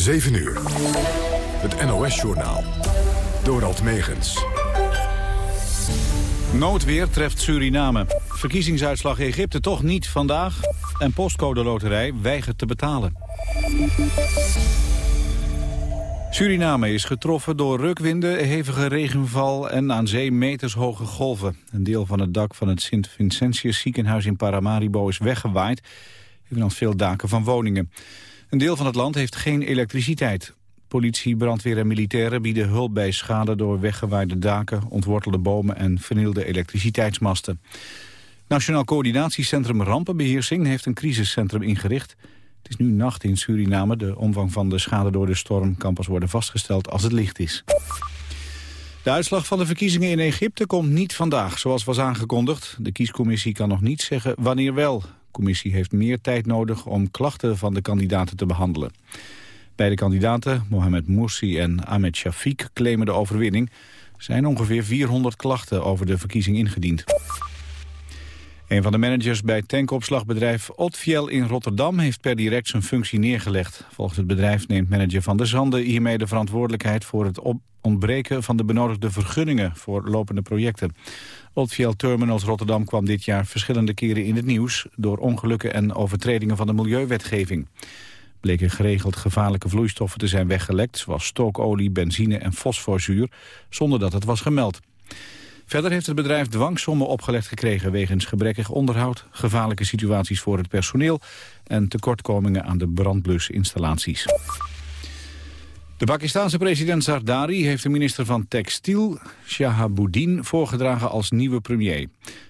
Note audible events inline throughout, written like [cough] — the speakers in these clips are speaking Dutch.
7 uur. Het NOS-journaal. Dorald Megens. Noodweer treft Suriname. Verkiezingsuitslag Egypte toch niet vandaag. En postcode loterij weigert te betalen. Suriname is getroffen door rukwinden, hevige regenval en aan zee metershoge golven. Een deel van het dak van het Sint-Vincentius ziekenhuis in Paramaribo is weggewaaid, evenals veel daken van woningen. Een deel van het land heeft geen elektriciteit. Politie, brandweer en militairen bieden hulp bij schade door weggewaaide daken, ontwortelde bomen en vernielde elektriciteitsmasten. Nationaal Coördinatiecentrum Rampenbeheersing heeft een crisiscentrum ingericht. Het is nu nacht in Suriname. De omvang van de schade door de storm kan pas worden vastgesteld als het licht is. De uitslag van de verkiezingen in Egypte komt niet vandaag, zoals was aangekondigd. De kiescommissie kan nog niet zeggen wanneer wel. De commissie heeft meer tijd nodig om klachten van de kandidaten te behandelen. Beide kandidaten, Mohamed Morsi en Ahmed Shafiq, claimen de overwinning. Er zijn ongeveer 400 klachten over de verkiezing ingediend. Een van de managers bij tankopslagbedrijf Otfiel in Rotterdam heeft per direct zijn functie neergelegd. Volgens het bedrijf neemt manager Van der Zanden hiermee de verantwoordelijkheid voor het ontbreken van de benodigde vergunningen voor lopende projecten. Otfiel Terminals Rotterdam kwam dit jaar verschillende keren in het nieuws door ongelukken en overtredingen van de milieuwetgeving. Bleken geregeld gevaarlijke vloeistoffen te zijn weggelekt, zoals stookolie, benzine en fosforzuur, zonder dat het was gemeld. Verder heeft het bedrijf dwangsommen opgelegd gekregen wegens gebrekkig onderhoud, gevaarlijke situaties voor het personeel en tekortkomingen aan de brandblusinstallaties. De Pakistanse president Zardari heeft de minister van Textiel, Shahabuddin, voorgedragen als nieuwe premier.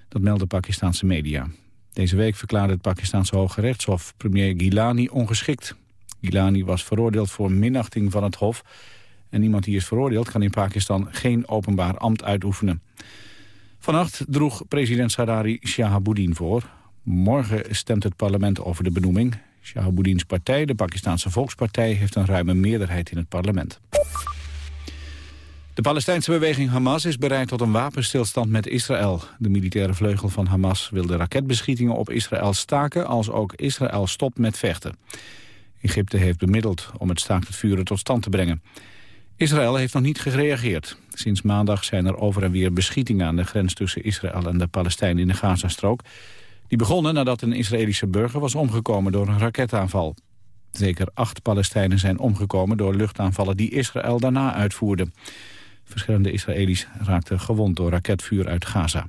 Dat melden Pakistanse media. Deze week verklaarde het Pakistanse Hoge Rechtshof premier Gilani ongeschikt. Gilani was veroordeeld voor minachting van het hof en iemand die is veroordeeld kan in Pakistan geen openbaar ambt uitoefenen. Vannacht droeg president Sadari Shahabuddin voor. Morgen stemt het parlement over de benoeming. Shahabuddins partij, de Pakistanse Volkspartij, heeft een ruime meerderheid in het parlement. De Palestijnse beweging Hamas is bereid tot een wapenstilstand met Israël. De militaire vleugel van Hamas wil de raketbeschietingen op Israël staken... als ook Israël stopt met vechten. Egypte heeft bemiddeld om het staakt het vuren tot stand te brengen. Israël heeft nog niet gereageerd. Sinds maandag zijn er over en weer beschietingen aan de grens tussen Israël en de Palestijnen in de Gazastrook. Die begonnen nadat een Israëlische burger was omgekomen door een raketaanval. Zeker acht Palestijnen zijn omgekomen door luchtaanvallen die Israël daarna uitvoerde. Verschillende Israëli's raakten gewond door raketvuur uit Gaza.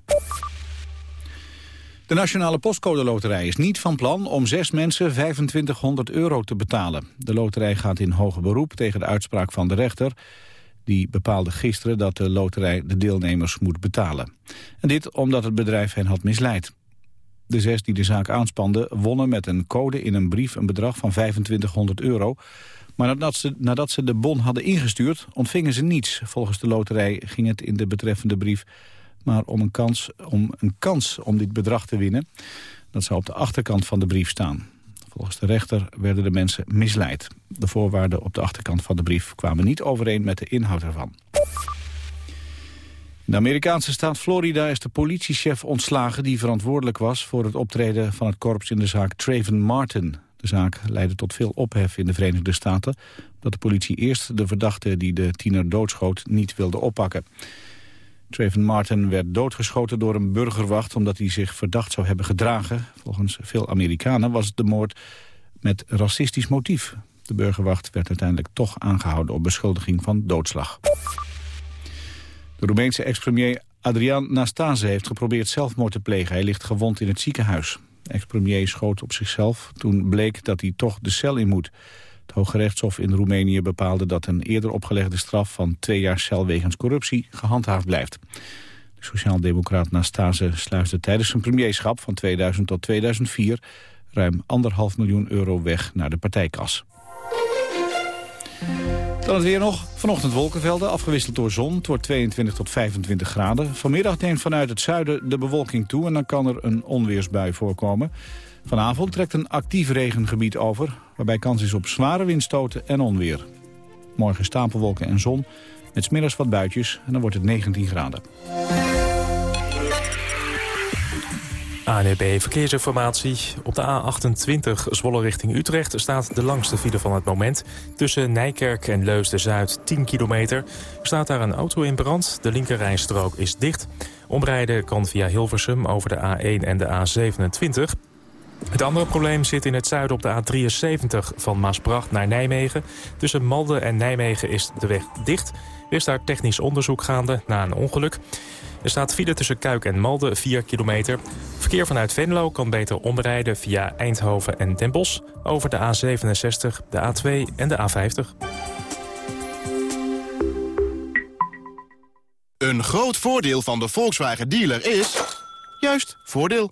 De Nationale Postcode Loterij is niet van plan om zes mensen 2500 euro te betalen. De loterij gaat in hoger beroep tegen de uitspraak van de rechter. Die bepaalde gisteren dat de loterij de deelnemers moet betalen. En dit omdat het bedrijf hen had misleid. De zes die de zaak aanspanden wonnen met een code in een brief een bedrag van 2500 euro. Maar nadat ze, nadat ze de bon hadden ingestuurd ontvingen ze niets. Volgens de loterij ging het in de betreffende brief maar om een kans om, een kans om dit bedrag te winnen. Dat zou op de achterkant van de brief staan. Volgens de rechter werden de mensen misleid. De voorwaarden op de achterkant van de brief kwamen niet overeen met de inhoud ervan. In de Amerikaanse staat Florida is de politiechef ontslagen... die verantwoordelijk was voor het optreden van het korps in de zaak Traven Martin. De zaak leidde tot veel ophef in de Verenigde Staten... dat de politie eerst de verdachte die de tiener doodschoot niet wilde oppakken. Traven Martin werd doodgeschoten door een burgerwacht... omdat hij zich verdacht zou hebben gedragen. Volgens veel Amerikanen was de moord met racistisch motief. De burgerwacht werd uiteindelijk toch aangehouden op beschuldiging van doodslag. De Roemeense ex-premier Adrian Nastase heeft geprobeerd zelfmoord te plegen. Hij ligt gewond in het ziekenhuis. Ex-premier schoot op zichzelf toen bleek dat hij toch de cel in moet. Het Hoge Rechtshof in Roemenië bepaalde dat een eerder opgelegde straf van twee jaar cel wegens corruptie gehandhaafd blijft. De sociaaldemocraat Nastase sluisde tijdens zijn premierschap van 2000 tot 2004 ruim anderhalf miljoen euro weg naar de partijkas. Dan het weer nog. Vanochtend wolkenvelden, afgewisseld door zon. Het wordt 22 tot 25 graden. Vanmiddag neemt vanuit het zuiden de bewolking toe... en dan kan er een onweersbui voorkomen. Vanavond trekt een actief regengebied over... waarbij kans is op zware windstoten en onweer. Morgen stapelwolken en zon, met smiddags wat buitjes... en dan wordt het 19 graden. ANEB Verkeersinformatie. Op de A28 Zwolle richting Utrecht staat de langste file van het moment. Tussen Nijkerk en Leusden-Zuid 10 kilometer. Er staat daar een auto in brand. De linkerrijstrook is dicht. Omrijden kan via Hilversum over de A1 en de A27. Het andere probleem zit in het zuiden op de A73 van Maasbracht naar Nijmegen. Tussen Malden en Nijmegen is de weg dicht. Er is daar technisch onderzoek gaande na een ongeluk. Er staat file tussen Kuik en Malden, 4 kilometer. Verkeer vanuit Venlo kan beter omrijden via Eindhoven en Den over de A67, de A2 en de A50. Een groot voordeel van de Volkswagen dealer is... juist, voordeel.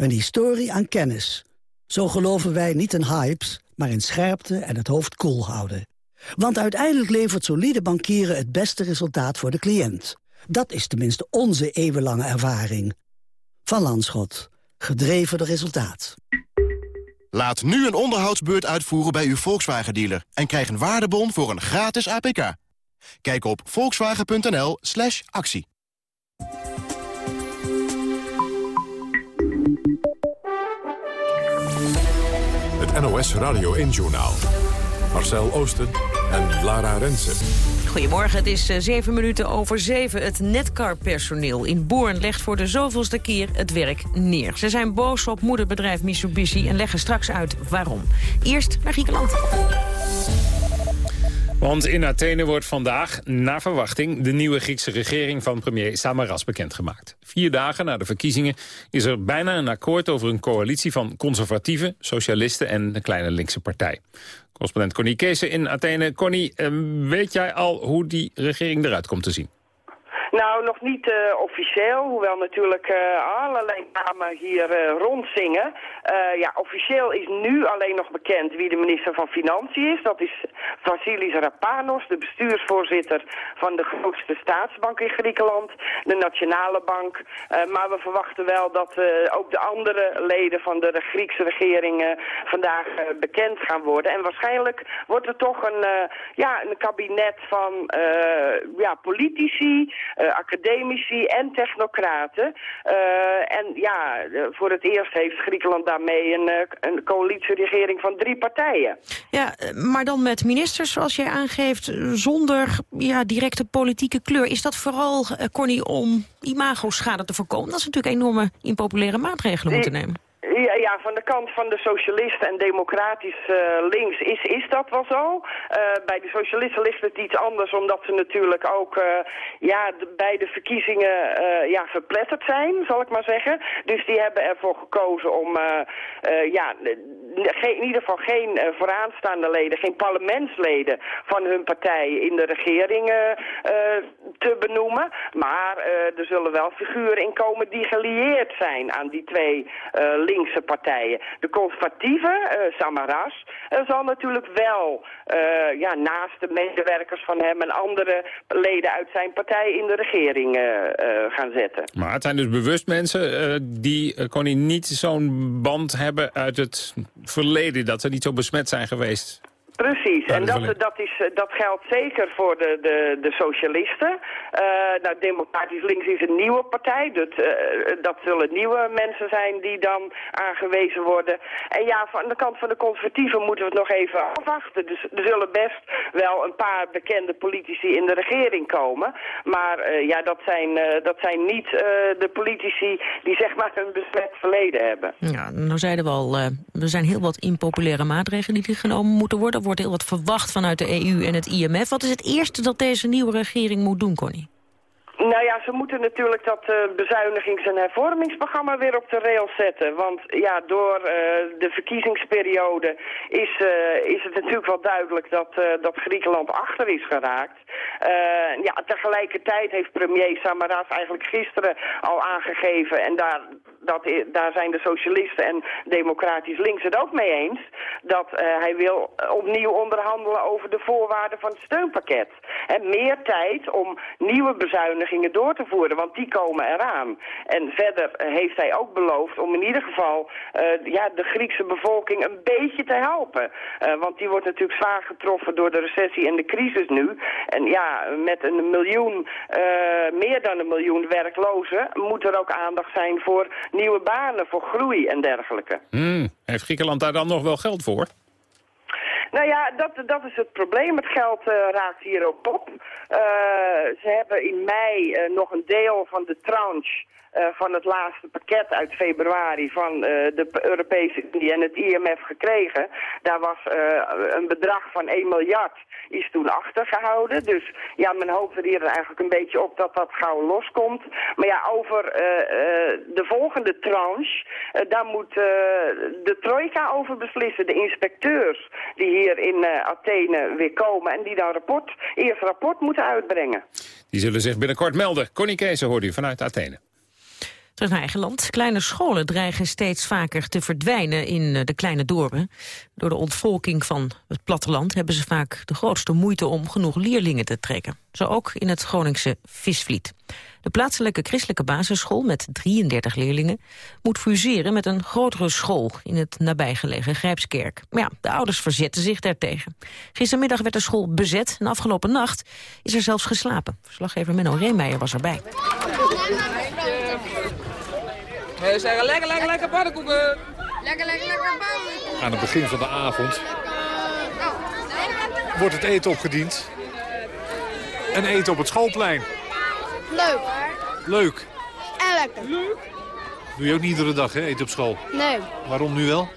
Een historie aan kennis. Zo geloven wij niet in hypes, maar in scherpte en het hoofd koel houden. Want uiteindelijk levert solide bankieren het beste resultaat voor de cliënt. Dat is tenminste onze eeuwenlange ervaring. Van Landschot. Gedreven de resultaat. Laat nu een onderhoudsbeurt uitvoeren bij uw Volkswagen-dealer... en krijg een waardebon voor een gratis APK. Kijk op volkswagen.nl actie. NOS Radio 1-journaal. Marcel Oosten en Lara Rensen. Goedemorgen, het is eh, zeven minuten over zeven. Het Netcar-personeel in Boorn legt voor de zoveelste keer het werk neer. Ze zijn boos op moederbedrijf Mitsubishi en leggen straks uit waarom. Eerst naar Griekenland. Want in Athene wordt vandaag, naar verwachting... de nieuwe Griekse regering van premier Samaras bekendgemaakt. Vier dagen na de verkiezingen is er bijna een akkoord... over een coalitie van conservatieven, socialisten en de kleine linkse partij. Correspondent Connie Kees in Athene. Connie, eh, weet jij al hoe die regering eruit komt te zien? Nou, nog niet uh, officieel, hoewel natuurlijk uh, allerlei namen hier uh, rondzingen. Ja, officieel is nu alleen nog bekend wie de minister van Financiën is. Dat is Vasilis Rapanos, de bestuursvoorzitter van de grootste staatsbank in Griekenland, de Nationale Bank. maar we verwachten wel dat ook de andere leden van de Griekse regering vandaag bekend gaan worden. En waarschijnlijk wordt er toch een, ja, een kabinet van ja, politici... Eh, academici en technocraten. Eh, en ja, voor het eerst heeft Griekenland daarmee een, eh, een coalitieregering van drie partijen. Ja, maar dan met ministers, zoals jij aangeeft, zonder ja, directe politieke kleur. Is dat vooral, Connie, om imago-schade te voorkomen? Dat is natuurlijk enorme impopulaire maatregelen moeten nemen. Ja, van de kant van de socialisten en democratisch uh, links is, is dat wel zo. Uh, bij de socialisten ligt het iets anders, omdat ze natuurlijk ook uh, ja, bij de verkiezingen ja, verpletterd zijn, zal ik maar zeggen. Dus die hebben ervoor gekozen om ja, in ieder geval geen vooraanstaande leden, geen parlementsleden van hun partij in de regering te benoemen. Maar er zullen wel figuren in komen die gelieerd zijn aan die twee linkse partijen. De conservatieve, uh, Samaras, uh, zal natuurlijk wel uh, ja, naast de medewerkers van hem en andere leden uit zijn partij in de regering gaan zetten. Maar het zijn dus bewust mensen die kon niet zo'n band hebben uit het verleden, dat ze niet zo besmet zijn geweest Precies, en dat, dat, is, eh, dat geldt zeker voor de, de, de socialisten. Uh, nou, Democratisch Links is een nieuwe partij, dat, uh, dat zullen nieuwe mensen zijn die dan aangewezen worden. En ja, van de kant van de conservatieven moeten we het nog even afwachten. Dus er zullen best wel een paar bekende politici in de regering komen. Maar uh, ja, dat zijn, dat zijn niet de politici die zeg maar een besmet verleden hebben. Ja, nou zeiden we al, er zijn heel wat impopulaire maatregelen die genomen moeten worden wordt heel wat verwacht vanuit de EU en het IMF. Wat is het eerste dat deze nieuwe regering moet doen, Connie? Nou ja, ze moeten natuurlijk dat uh, bezuinigings- en hervormingsprogramma weer op de rails zetten. Want ja, door uh, de verkiezingsperiode is, uh, is het natuurlijk wel duidelijk dat, dat Griekenland achter is geraakt. ja, tegelijkertijd heeft premier Samaras eigenlijk gisteren al aangegeven, en daar dat, daar zijn de socialisten en democratisch links het ook mee eens, dat hij wil opnieuw onderhandelen over de voorwaarden van het steunpakket. En meer tijd om nieuwe bezuinigingen door te voeren, want die komen eraan. En verder heeft hij ook beloofd om in ieder geval ja, de Griekse bevolking een beetje te helpen. want die wordt natuurlijk zwaar getroffen door de recessie en de crisis nu. En ja, met een miljoen, meer dan een miljoen werklozen moet er ook aandacht zijn voor nieuwe banen, voor groei en dergelijke. Hmm, heeft Griekenland daar dan nog wel geld voor? Nou ja, dat, dat is het probleem. Het geld uh, raakt hier ook op. Uh, ze hebben in mei uh, nog een deel van de tranche van het laatste pakket uit februari van de Europese Unie en het IMF gekregen. Daar was een bedrag van 1 miljard is toen achtergehouden. Dus ja, men hoopt er hier eigenlijk een beetje op dat dat gauw loskomt. Maar ja, over de volgende tranche, daar moet de trojka over beslissen. De inspecteurs die hier in Athene weer komen en die dan rapport, eerst rapport moeten uitbrengen. Die zullen zich binnenkort melden. Connie Kees hoort u vanuit Athene. Terug eigen land. Kleine scholen dreigen steeds vaker te verdwijnen in eh, de kleine dorpen. Door de ontvolking van het platteland hebben ze vaak de grootste moeite om genoeg leerlingen te trekken. Zo ook in het Groningse Visvliet. De plaatselijke christelijke basisschool met 33 leerlingen moet fuseren met een grotere school in het nabijgelegen Grijpskerk. Maar ja, de ouders verzetten zich daartegen. Gistermiddag werd de school bezet en afgelopen nacht is er zelfs geslapen. Verslaggever Menno Reemeijer was erbij. We zeggen lekker, lekker, lekker pannenkoeken. Lekker, lekker, lekker pannenkoeken. Aan het begin van de avond wordt het eten opgediend. En eten op het schoolplein. Leuk. Leuk. En lekker. Doe je ook niet iedere dag, hè, eten op school? Nee. Waarom nu wel?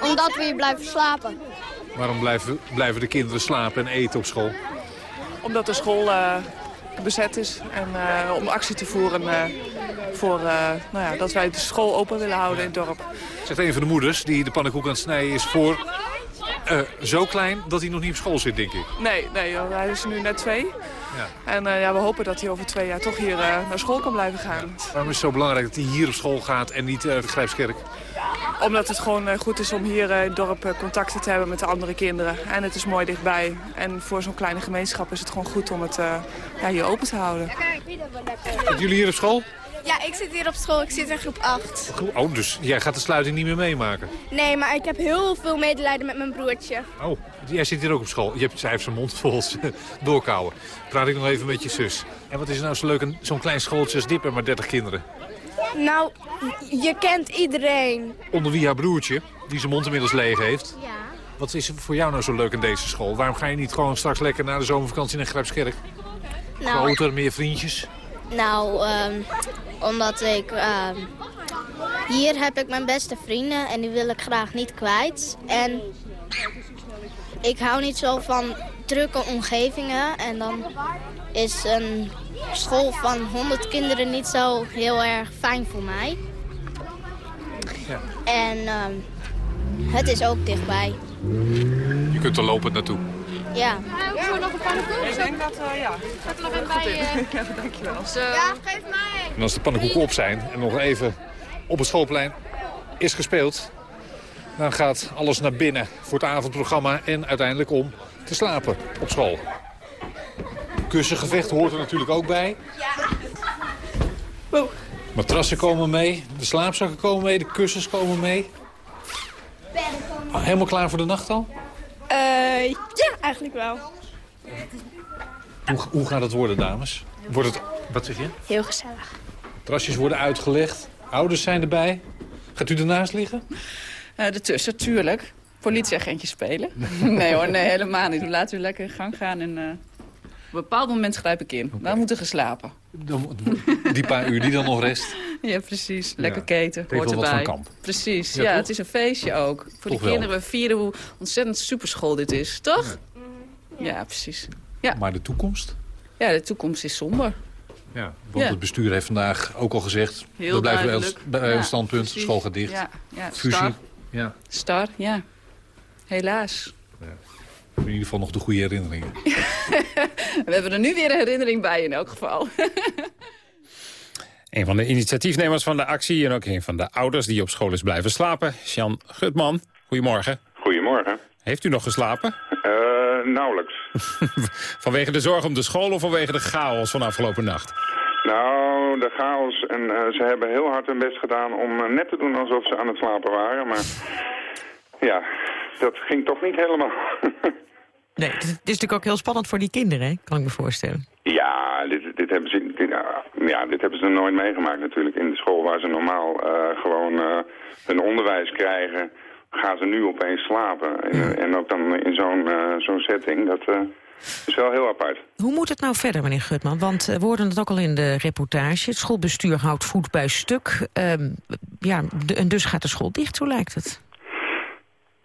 Omdat we hier blijven slapen. Waarom blijven, blijven de kinderen slapen en eten op school? Omdat de school uh, bezet is. En uh, om actie te voeren uh, voor uh, nou ja, dat wij de school open willen houden in het dorp. Zegt een van de moeders die de pannenkoek aan het snijden is voor zo klein dat hij nog niet op school zit, denk ik. Nee, nee hij is nu net twee. Ja. En uh, ja, we hopen dat hij over twee jaar toch hier uh, naar school kan blijven gaan. Waarom is het zo belangrijk dat hij hier op school gaat en niet uh, de Grijpskerk? Omdat het gewoon goed is om hier in het dorp contacten te hebben met de andere kinderen. En het is mooi dichtbij. En voor zo'n kleine gemeenschap is het gewoon goed om het ja, hier open te houden. Zitten jullie hier op school? Ja, ik zit hier op school. Ik zit in groep 8. Oh, dus jij gaat de sluiting niet meer meemaken? Nee, maar ik heb heel veel medelijden met mijn broertje. Oh, jij zit hier ook op school. Je hebt, zij heeft zijn mond vol doorkouwen. Praat ik nog even met je zus. En wat is er nou zo leuk, zo'n klein schooltje als dit maar 30 kinderen? Nou, je kent iedereen. Onder wie haar broertje, die zijn mond inmiddels leeg heeft. Ja. Wat is er voor jou nou zo leuk in deze school? Waarom ga je niet gewoon straks lekker naar de zomervakantie naar Grijpskerk? Nou, Groter, meer vriendjes? Nou, um, omdat ik... Um, hier heb ik mijn beste vrienden en die wil ik graag niet kwijt. En ik hou niet zo van drukke omgevingen. En dan is een school van 100 kinderen niet zo heel erg fijn voor mij. Ja. En um, het is ook dichtbij. Je kunt er lopend naartoe. Ja. Ja, nog een pannenkoek? Ik denk dat, uh, ja. Zet er nog een bij. Uh... [laughs] ja, dankjewel. Zo. Ja, geef mij. En als de pannenkoeken op zijn en nog even op het schoolplein is gespeeld... dan gaat alles naar binnen voor het avondprogramma en uiteindelijk om te slapen op school. Kussengevecht hoort er natuurlijk ook bij. Ja. Wow. Matrassen komen mee, de slaapzakken komen mee, de kussens komen mee. Oh, helemaal klaar voor de nacht al? Uh, ja, eigenlijk wel. Hoe, hoe gaat het worden, dames? Wordt het, wat zeg je? Heel gezellig. Trasjes worden uitgelegd, ouders zijn erbij. Gaat u ernaast liggen? Uh, ertussen, tuurlijk. Politieagentje spelen. [laughs] nee hoor, nee, helemaal niet. We laten u lekker in gang gaan en... Uh, op een bepaald moment grijp ik in. Okay. Dan moet er geslapen. Dan, [laughs] die paar uur die dan nog rest. Ja, precies. Lekker ja. keten. Hoort erbij. Wat van kamp. Precies. Ja, ja het is een feestje ook. Voor Toch de kinderen. We vieren hoe ontzettend superschool dit is. Toch? Ja, ja precies. Ja. Maar de toekomst? Ja, de toekomst is somber. Ja, want het bestuur heeft vandaag ook al gezegd... Heel we blijven duidelijk. bij ons standpunt, precies. school gaat dicht. Ja, ja. Fusie. Star. Ja. Star, ja. Helaas. In ieder geval nog de goede herinneringen. [laughs] We hebben er nu weer een herinnering bij in elk geval. [laughs] Een van de initiatiefnemers van de actie en ook een van de ouders die op school is blijven slapen, Jan Gutman. Goedemorgen. Goedemorgen. Heeft u nog geslapen? Uh, nauwelijks. [laughs] vanwege de zorg om de school of vanwege de chaos van afgelopen nacht? Nou, de chaos. En uh, ze hebben heel hard hun best gedaan om uh, net te doen alsof ze aan het slapen waren. Maar ja, dat ging toch niet helemaal. Nee, het is natuurlijk ook heel spannend voor die kinderen, hè? kan ik me voorstellen. Ja, dit, dit, hebben ze, dit, ja, dit hebben ze nooit meegemaakt natuurlijk. In de school waar ze normaal gewoon hun onderwijs krijgen gaan ze nu opeens slapen. En, en ook dan in zo'n zo'n setting. Dat is wel heel apart. Hoe moet het nou verder, meneer Gutman? Want we hoorden het ook al in de reportage. Het schoolbestuur houdt voet bij stuk. Um, ja, de, en dus gaat de school dicht, zo lijkt het.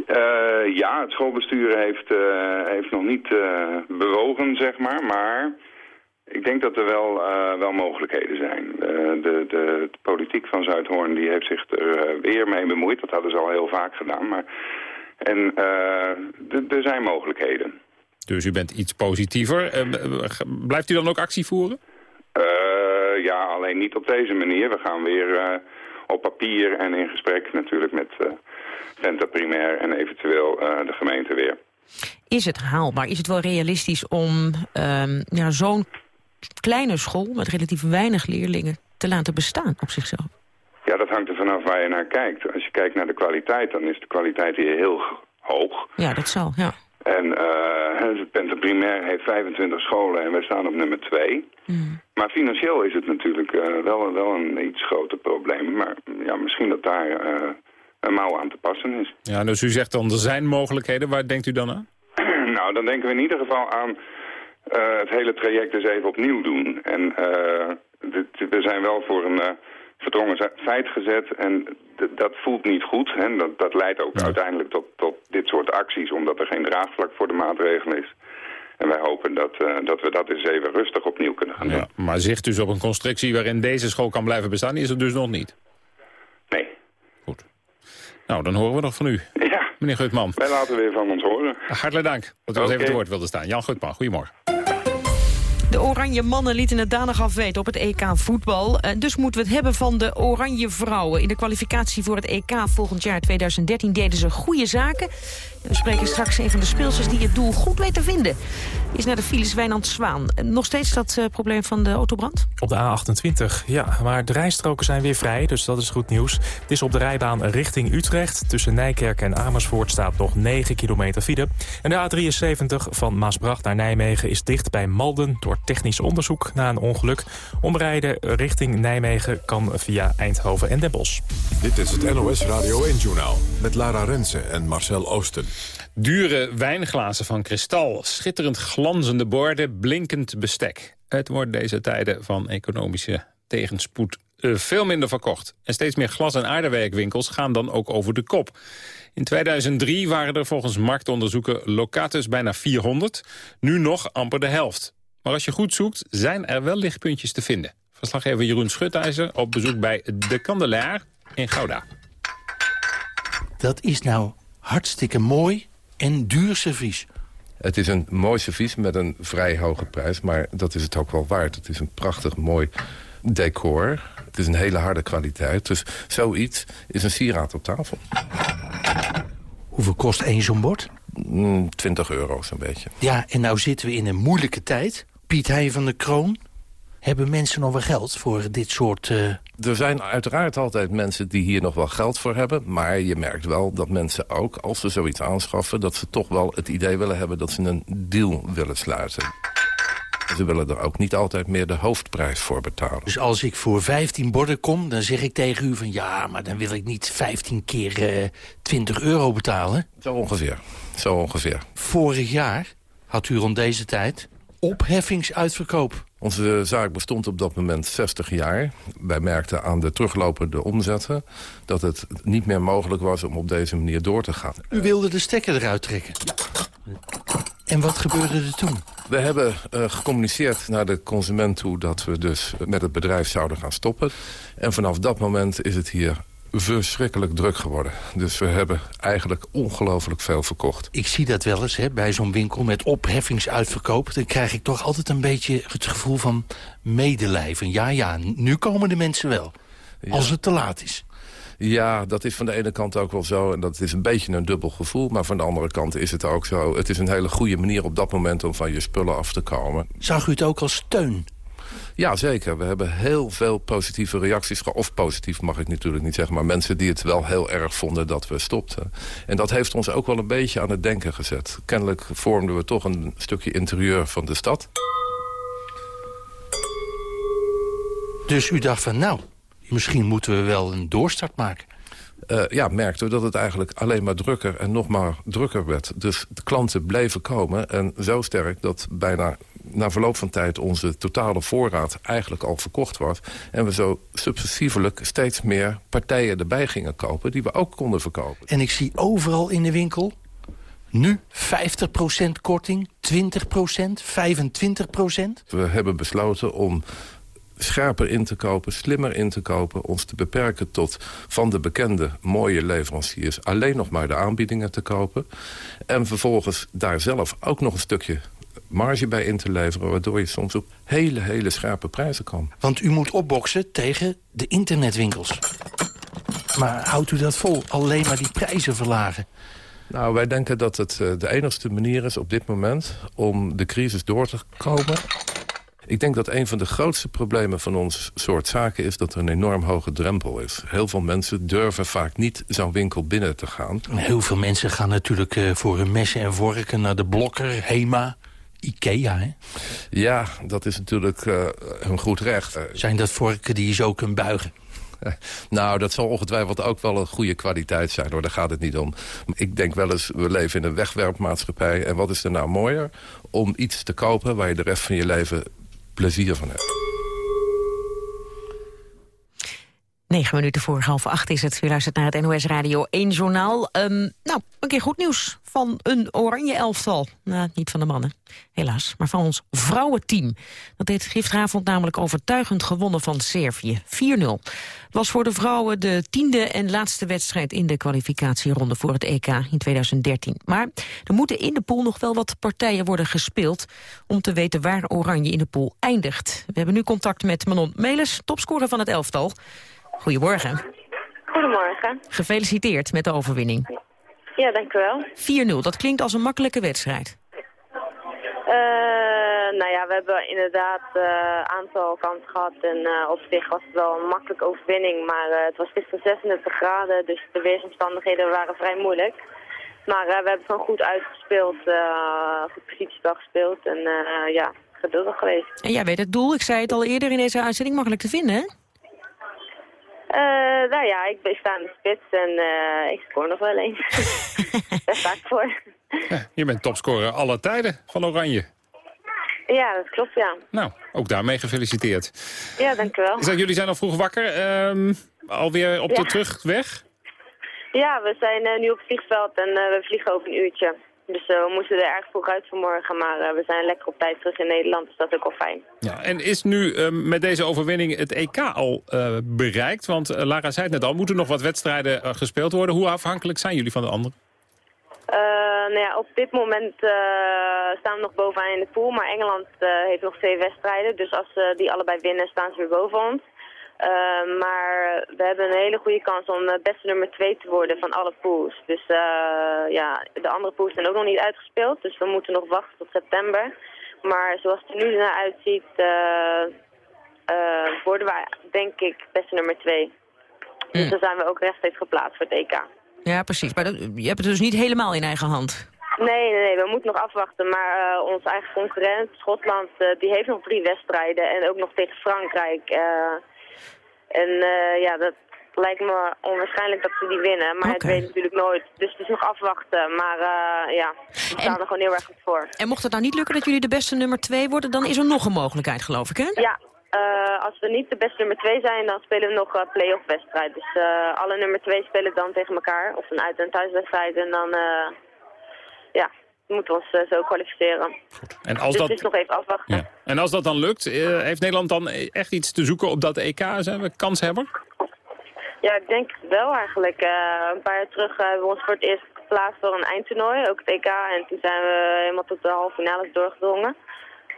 Uh, ja, het schoolbestuur heeft, uh, heeft nog niet bewogen, zeg maar. Maar ik denk dat er wel, wel mogelijkheden zijn. De, de, de, politiek van Zuidhoorn die heeft zich er weer mee bemoeid. Dat hadden ze al heel vaak gedaan. Maar, en er zijn mogelijkheden. Dus u bent iets positiever. blijft u dan ook actie voeren? ja, alleen niet op deze manier. We gaan weer op papier en in gesprek natuurlijk met Venta Primair en eventueel de gemeente weer. Is het haalbaar? Is het wel realistisch om um, ja, zo'n kleine school met relatief weinig leerlingen te laten bestaan op zichzelf? Ja, dat hangt er vanaf waar je naar kijkt. Als je kijkt naar de kwaliteit, dan is de kwaliteit hier heel hoog. Ja, dat zal, ja. En uh, [laughs] het Penta Primair heeft 25 scholen en wij staan op nummer 2. Mm. Maar financieel is het natuurlijk uh, wel, wel een iets groter probleem. Maar ja, misschien dat daar uh, mouw aan te passen is. Ja, dus u zegt dan er zijn mogelijkheden. Waar denkt u dan aan? [clears throat] nou, dan denken we in ieder geval aan uh, het hele traject eens even opnieuw doen. En dit, we zijn wel voor een uh, verdrongen feit gezet en dat voelt niet goed. Hè? Dat, dat leidt ook uiteindelijk tot, tot dit soort acties, omdat er geen draagvlak voor de maatregelen is. En wij hopen dat, dat we dat eens even rustig opnieuw kunnen gaan doen. Ja, maar zicht dus op een constructie waarin deze school kan blijven bestaan, is er dus nog niet? Nou, dan horen we nog van u. Ja. Meneer Gutman. Wij laten weer van ons horen. Hartelijk dank dat u ons even te woord wilde staan. Jan Gutman, goedemorgen. De Oranje Mannen lieten het danig afweten op het EK voetbal. Uh, dus moeten we het hebben van de Oranje Vrouwen. In de kwalificatie voor het EK volgend jaar 2013 deden ze goede zaken. We spreken straks een van de speelsters die het doel goed weet te vinden. Is naar de files Wijnand Zwaan. Nog steeds dat uh, probleem van de autobrand? Op de A28, ja. Maar de rijstroken zijn weer vrij, dus dat is goed nieuws. Het is op de rijbaan richting Utrecht. Tussen Nijkerk en Amersfoort staat nog 9 kilometer file. En de A73 van Maasbracht naar Nijmegen is dicht bij Malden... door technisch onderzoek na een ongeluk. Omrijden richting Nijmegen kan via Eindhoven en Den Bosch. Dit is het NOS Radio 1-journaal met Lara Rensen en Marcel Oosten. Dure wijnglazen van kristal, schitterend glanzende borden, blinkend bestek. Het wordt deze tijden van economische tegenspoed uh, veel minder verkocht. En steeds meer glas- en aardewerkwinkels gaan dan ook over de kop. In 2003 waren er volgens marktonderzoeken locatus bijna 400. Nu nog amper de helft. Maar als je goed zoekt, zijn er wel lichtpuntjes te vinden. Verslaggever Jeroen Schutijzer op bezoek bij De Kandelaar in Gouda. Dat is nou hartstikke mooi en duur servies. Het is een mooi servies met een vrij hoge prijs, maar dat is het ook wel waard. Het is een prachtig mooi decor. Het is een hele harde kwaliteit, dus zoiets is een sieraad op tafel. Hoeveel kost één zo'n bord? 20 mm, euro zo'n beetje. Ja, en nou zitten we in een moeilijke tijd. Piet Heij van de Kroon. Hebben mensen nog wel geld voor dit soort... Uh... Er zijn uiteraard altijd mensen die hier nog wel geld voor hebben. Maar je merkt wel dat mensen ook, als ze zoiets aanschaffen... dat ze toch wel het idee willen hebben dat ze een deal willen sluiten. Ze willen er ook niet altijd meer de hoofdprijs voor betalen. Dus als ik voor 15 borden kom, dan zeg ik tegen u van... ja, maar dan wil ik niet 15 keer uh, 20 euro betalen. Zo ongeveer. Zo ongeveer. Vorig jaar had u rond deze tijd opheffingsuitverkoop. Onze zaak bestond op dat moment 60 jaar. Wij merkten aan de teruglopende omzetten... dat het niet meer mogelijk was om op deze manier door te gaan. U wilde de stekker eruit trekken? En wat gebeurde er toen? We hebben uh, gecommuniceerd naar de consument toe... dat we dus met het bedrijf zouden gaan stoppen. En vanaf dat moment is het hier verschrikkelijk druk geworden. Dus we hebben eigenlijk ongelooflijk veel verkocht. Ik zie dat wel eens hè, bij zo'n winkel met opheffingsuitverkoop. Dan krijg ik toch altijd een beetje het gevoel van medelijven. Ja, ja, nu komen de mensen wel. Als het te laat is. Ja, dat is van de ene kant ook wel zo. En dat is een beetje een dubbel gevoel. Maar van de andere kant is het ook zo. Het is een hele goede manier op dat moment om van je spullen af te komen. Zag u het ook als steun? Ja, zeker. We hebben heel veel positieve reacties. Of positief mag ik natuurlijk niet zeggen. Maar mensen die het wel heel erg vonden dat we stopten. En dat heeft ons ook wel een beetje aan het denken gezet. Kennelijk vormden we toch een stukje interieur van de stad. Dus u dacht van nou, misschien moeten we wel een doorstart maken. Uh, ja, merkten we dat het eigenlijk alleen maar drukker en nog maar drukker werd. Dus de klanten bleven komen en zo sterk dat bijna na verloop van tijd onze totale voorraad eigenlijk al verkocht was. En we zo successievelijk steeds meer partijen erbij gingen kopen die we ook konden verkopen. En ik zie overal in de winkel nu 50% korting, 20%, 25%. We hebben besloten om scherper in te kopen, slimmer in te kopen... ons te beperken tot van de bekende mooie leveranciers... alleen nog maar de aanbiedingen te kopen. En vervolgens daar zelf ook nog een stukje marge bij in te leveren... waardoor je soms op hele, hele scherpe prijzen komt. Want u moet opboksen tegen de internetwinkels. Maar houdt u dat vol, alleen maar die prijzen verlagen? Nou, wij denken dat het eh, de enigste manier is op dit moment... om de crisis door te komen ik denk dat een van de grootste problemen van ons soort zaken is... dat er een enorm hoge drempel is. Heel veel mensen durven vaak niet zo'n winkel binnen te gaan. Heel veel mensen gaan natuurlijk uh, voor hun messen en vorken naar de Blokker, Hema... Ikea, hè? Ja, dat is natuurlijk uh, een goed recht. Zijn dat vorken die je zo kunt buigen? [laughs] Nou, dat zal ongetwijfeld ook wel een goede kwaliteit zijn, hoor. Daar gaat het niet om. Ik denk wel eens, we leven in een wegwerpmaatschappij. En wat is er nou mooier? Om iets te kopen waar je de rest van je leven plezier van hebt. Negen minuten voor half acht is het. U luistert naar het NOS Radio 1 Journaal. Um, nou, een keer goed nieuws van een oranje elftal. Nou, niet van de mannen, helaas, maar van ons vrouwenteam. Dat heeft gisteravond namelijk overtuigend gewonnen van Servië. 4-0. Het was voor de vrouwen de tiende en laatste wedstrijd... in de kwalificatieronde voor het EK in 2013. Maar er moeten in de pool nog wel wat partijen worden gespeeld... om te weten waar Oranje in de pool eindigt. We hebben nu contact met Manon Melis, topscorer van het elftal... Goedemorgen. Goedemorgen. Gefeliciteerd met de overwinning. Ja, dank u wel. 4-0, dat klinkt als een makkelijke wedstrijd. Uh, nou ja, we hebben inderdaad een uh, aantal kansen gehad en uh, op zich was het wel een makkelijke overwinning. Maar het was gisteren 36 graden, dus de weersomstandigheden waren vrij moeilijk. Maar we hebben het gewoon goed uitgespeeld, goed positiespel gespeeld en ja, geduldig geweest. En jij weet het doel, ik zei het al eerder in deze uitzending, makkelijk te vinden hè? Uh, nou ja, ik sta in de spits en uh, ik scoor nog wel eens. [laughs] Daar sta ik voor. Ja, je bent topscorer alle tijden van Oranje. Ja, dat klopt, ja. Nou, ook daarmee gefeliciteerd. Ja, dank u wel. Zeg, jullie zijn al vroeg wakker. Um, alweer op de terugweg? Ja, we zijn uh, nu op het vliegveld en we vliegen over een uurtje. Dus uh, we moesten er erg vroeg uit vanmorgen, maar uh, we zijn lekker op tijd terug in Nederland, dus dat is ook wel fijn. Ja, en is nu uh, met deze overwinning het EK al bereikt? Want Lara zei het net al, moeten nog wat wedstrijden gespeeld worden. Hoe afhankelijk zijn jullie van de anderen? nou ja, op dit moment staan we nog bovenaan in de pool, maar Engeland heeft nog twee wedstrijden. Dus als ze die allebei winnen, staan ze weer boven ons. Uh, maar we hebben een hele goede kans om uh, beste nummer 2 te worden van alle pools. Dus uh, ja, de andere pools zijn ook nog niet uitgespeeld, dus we moeten nog wachten tot september. Maar zoals het er nu naar uitziet, worden wij denk ik beste nummer 2. Dus mm. dan zijn we ook rechtstreeks geplaatst voor het EK. Ja, precies. Maar dat, je hebt het dus niet helemaal in eigen hand. Nee, nee, nee, we moeten nog afwachten. Maar uh, onze eigen concurrent, Schotland, uh, die heeft nog drie wedstrijden. En ook nog tegen Frankrijk. Uh, en uh, ja, dat lijkt me onwaarschijnlijk dat ze die winnen. Maar okay. het weet natuurlijk nooit. Dus het is nog afwachten. Maar uh, ja, we staan en, er gewoon heel erg goed voor. En mocht het nou niet lukken dat jullie de beste nummer 2 worden, dan is er nog een mogelijkheid, geloof ik, hè? Ja. Uh, als we niet de beste nummer 2 zijn, dan spelen we nog uh, play-off wedstrijd. Dus alle nummer 2 spelen dan tegen elkaar. Of een uit- en thuiswedstrijd. En dan, ja, moeten we ons uh, zo kwalificeren. Goed. En als dus dat... het is nog even afwachten. Ja. En als dat dan lukt, uh, heeft Nederland dan echt iets te zoeken op dat EK? Zijn we kanshebber? Ja, ik denk wel eigenlijk. Eh, een paar jaar terug hebben we ons voor het eerst geplaatst voor een eindtoernooi, ook het EK. En toen zijn we helemaal tot de halve finales doorgedrongen.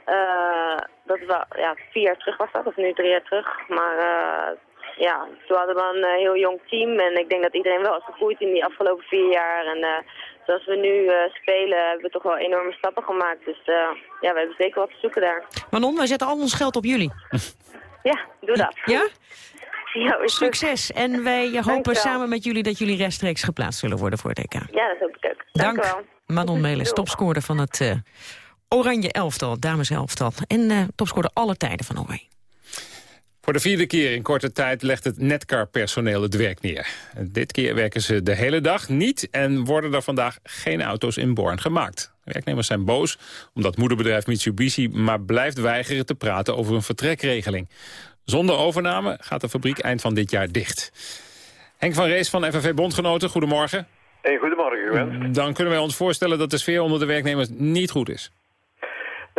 Uh, dat was ja, vier jaar terug was dat, of nu drie jaar terug. Maar uh, ja, toen hadden we een heel jong team. En ik denk dat iedereen wel is gegroeid in die afgelopen vier jaar. En zoals we nu spelen, hebben we toch wel enorme stappen gemaakt. Dus ja, we hebben zeker wat te zoeken daar. Manon, wij zetten al ons geld op jullie. ja, doe dat. Ja? Succes. En wij hopen samen met jullie dat jullie rechtstreeks geplaatst zullen worden voor het EK. Ja, dat hoop ik ook. Dank, Dank wel. Manon Melis, topscorer van het uh, Oranje elftal, dames elftal. En uh, topscorer alle tijden van Oranje. Voor de vierde keer in korte tijd legt het Netcar-personeel het werk neer. Dit keer werken ze de hele dag niet en worden er vandaag geen auto's in Born gemaakt. werknemers zijn boos omdat moederbedrijf Mitsubishi maar blijft weigeren te praten over een vertrekregeling. Zonder overname gaat de fabriek eind van dit jaar dicht. Henk van Rees van FNV Bondgenoten, goedemorgen. Hey, goedemorgen, gewenst. Dan kunnen wij ons voorstellen dat de sfeer onder de werknemers niet goed is.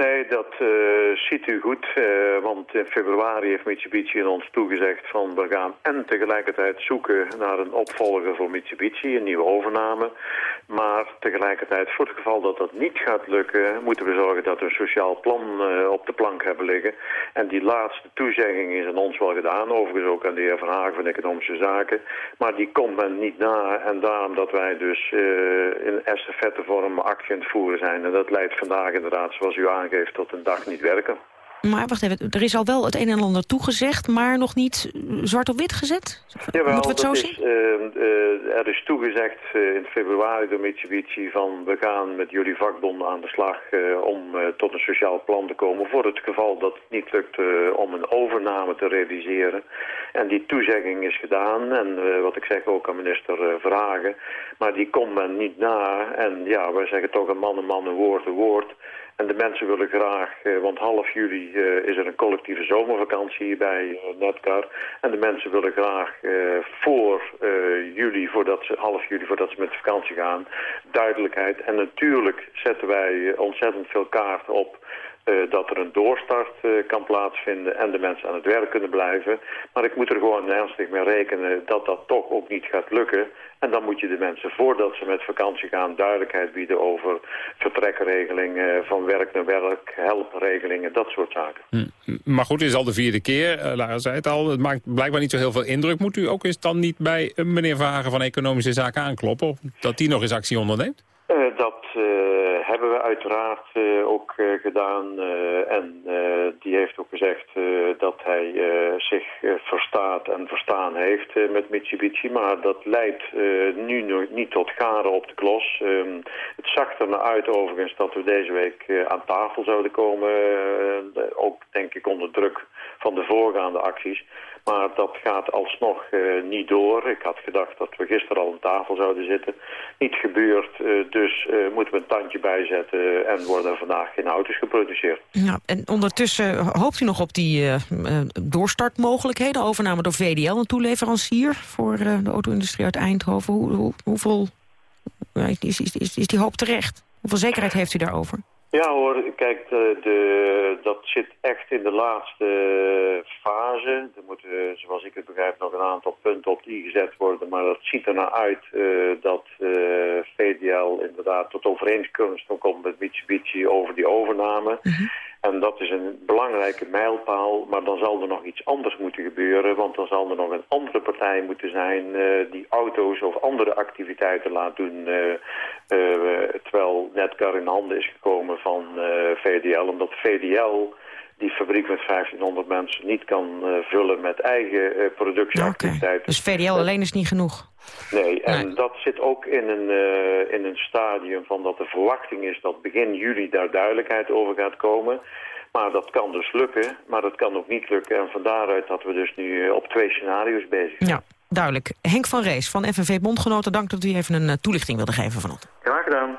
Nee, dat uh, ziet u goed, uh, want in februari heeft Mitsubishi ons toegezegd van we gaan en tegelijkertijd zoeken naar een opvolger voor Mitsubishi, een nieuwe overname. Maar tegelijkertijd, voor het geval dat dat niet gaat lukken, moeten we zorgen dat we een sociaal plan uh, op de plank hebben liggen. En die laatste toezegging is aan ons wel gedaan, overigens ook aan de heer Van Hagen van Economische Zaken. Maar die komt men niet na en daarom dat wij dus in estafette vorm actie aan het voeren zijn. En dat leidt vandaag inderdaad, zoals u aangeeft aangeeft tot een dag niet werken. Maar wacht even, er is al wel het een en ander toegezegd, maar nog niet zwart op wit gezet? Jawel, Moeten we het zo zien? Is, uh, uh, er is toegezegd uh, in februari door Mitsubishi van we gaan met jullie vakbonden aan de slag om tot een sociaal plan te komen voor het geval dat het niet lukt om een overname te realiseren. En die toezegging is gedaan en wat ik zeg ook aan minister Vragen, maar die komt men niet na. En ja, wij zeggen toch een man een man, een woord een woord. En de mensen willen graag, eh, want half juli eh, is er een collectieve zomervakantie bij eh, Netcar. En de mensen willen graag voor juli, voordat ze, half juli, voordat ze met vakantie gaan, duidelijkheid. En natuurlijk zetten wij ontzettend veel kaarten op dat er een doorstart kan plaatsvinden en de mensen aan het werk kunnen blijven. Maar ik moet er gewoon ernstig mee rekenen dat dat toch ook niet gaat lukken. En dan moet je de mensen, voordat ze met vakantie gaan, duidelijkheid bieden over vertrekregelingen, van werk naar werk, helpregelingen, dat soort zaken. Hm. Maar goed, het is al de vierde keer. Uh, Lara zei het al, het maakt blijkbaar niet zo heel veel indruk. Moet u ook eens dan niet bij uh, meneer Verhagen van Economische Zaken aankloppen? Dat die nog eens actie onderneemt? Uh, dat hebben we uiteraard ook gedaan. en die heeft ook gezegd dat hij zich verstaat en verstaan heeft met Mitsubishi. Maar dat leidt nu nog niet tot garen op de klos. Um, het zag er naar uit overigens dat we deze week aan tafel zouden komen. ook denk ik onder druk van de voorgaande acties. Maar dat gaat alsnog uh, niet door. Ik had gedacht dat we gisteren al aan tafel zouden zitten. Niet gebeurd, uh, dus uh, moeten we een tandje bijzetten... en worden er vandaag geen auto's geproduceerd. Ja, en ondertussen hoopt u nog op die doorstartmogelijkheden... overname door VDL, een toeleverancier voor de auto-industrie uit Eindhoven. Hoe, hoe, hoeveel is, is, is die hoop terecht? Hoeveel zekerheid heeft u daarover? Ja hoor, kijk, de, de, dat zit echt in de laatste fase. Er moeten, zoals ik het begrijp, nog een aantal punten op die gezet worden. Maar dat ziet er naar uit uh, dat uh, eh, VDL inderdaad tot overeenkomst komt met Mitsubishi over die overname. -hmm. En dat is een belangrijke mijlpaal, maar dan zal er nog iets anders moeten gebeuren. Want dan zal er nog een andere partij moeten zijn uh, die auto's of andere activiteiten laat doen. Uh, uh, terwijl Netcar in handen is gekomen van VDL. Omdat VDL die fabriek met 1500 mensen niet kan vullen met eigen productieactiviteiten. Okay. Dus VDL alleen is niet genoeg? Nee, en nee. dat zit ook in een, uh, in een stadium van dat de verwachting is dat begin juli daar duidelijkheid over gaat komen. Maar dat kan dus lukken, maar dat kan ook niet lukken. En van daaruit dat we dus nu uh, op twee scenario's bezig zijn. Ja, duidelijk. Henk van Rees van FNV Bondgenoten, dank dat u even een uh, toelichting wilde geven vanochtend. Graag gedaan.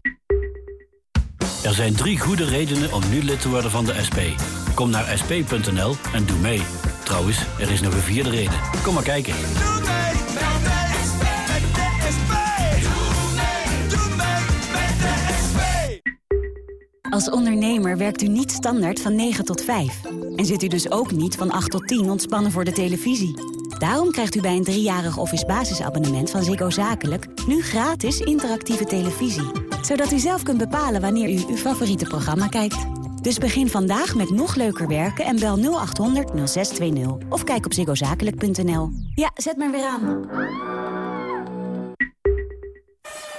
Er zijn drie goede redenen om nu lid te worden van de SP. Kom naar sp.nl en doe mee. Trouwens, er is nog een vierde reden. Kom maar kijken. Als ondernemer werkt u niet standaard van 9 tot 5. En zit u dus ook niet van 8 tot 10 ontspannen voor de televisie. Daarom krijgt u bij een driejarig office basisabonnement van Ziggo Zakelijk... nu gratis interactieve televisie. Zodat u zelf kunt bepalen wanneer u uw favoriete programma kijkt. Dus begin vandaag met nog leuker werken en bel 0800 0620. Of kijk op ziggozakelijk.nl. Ja, zet maar weer aan.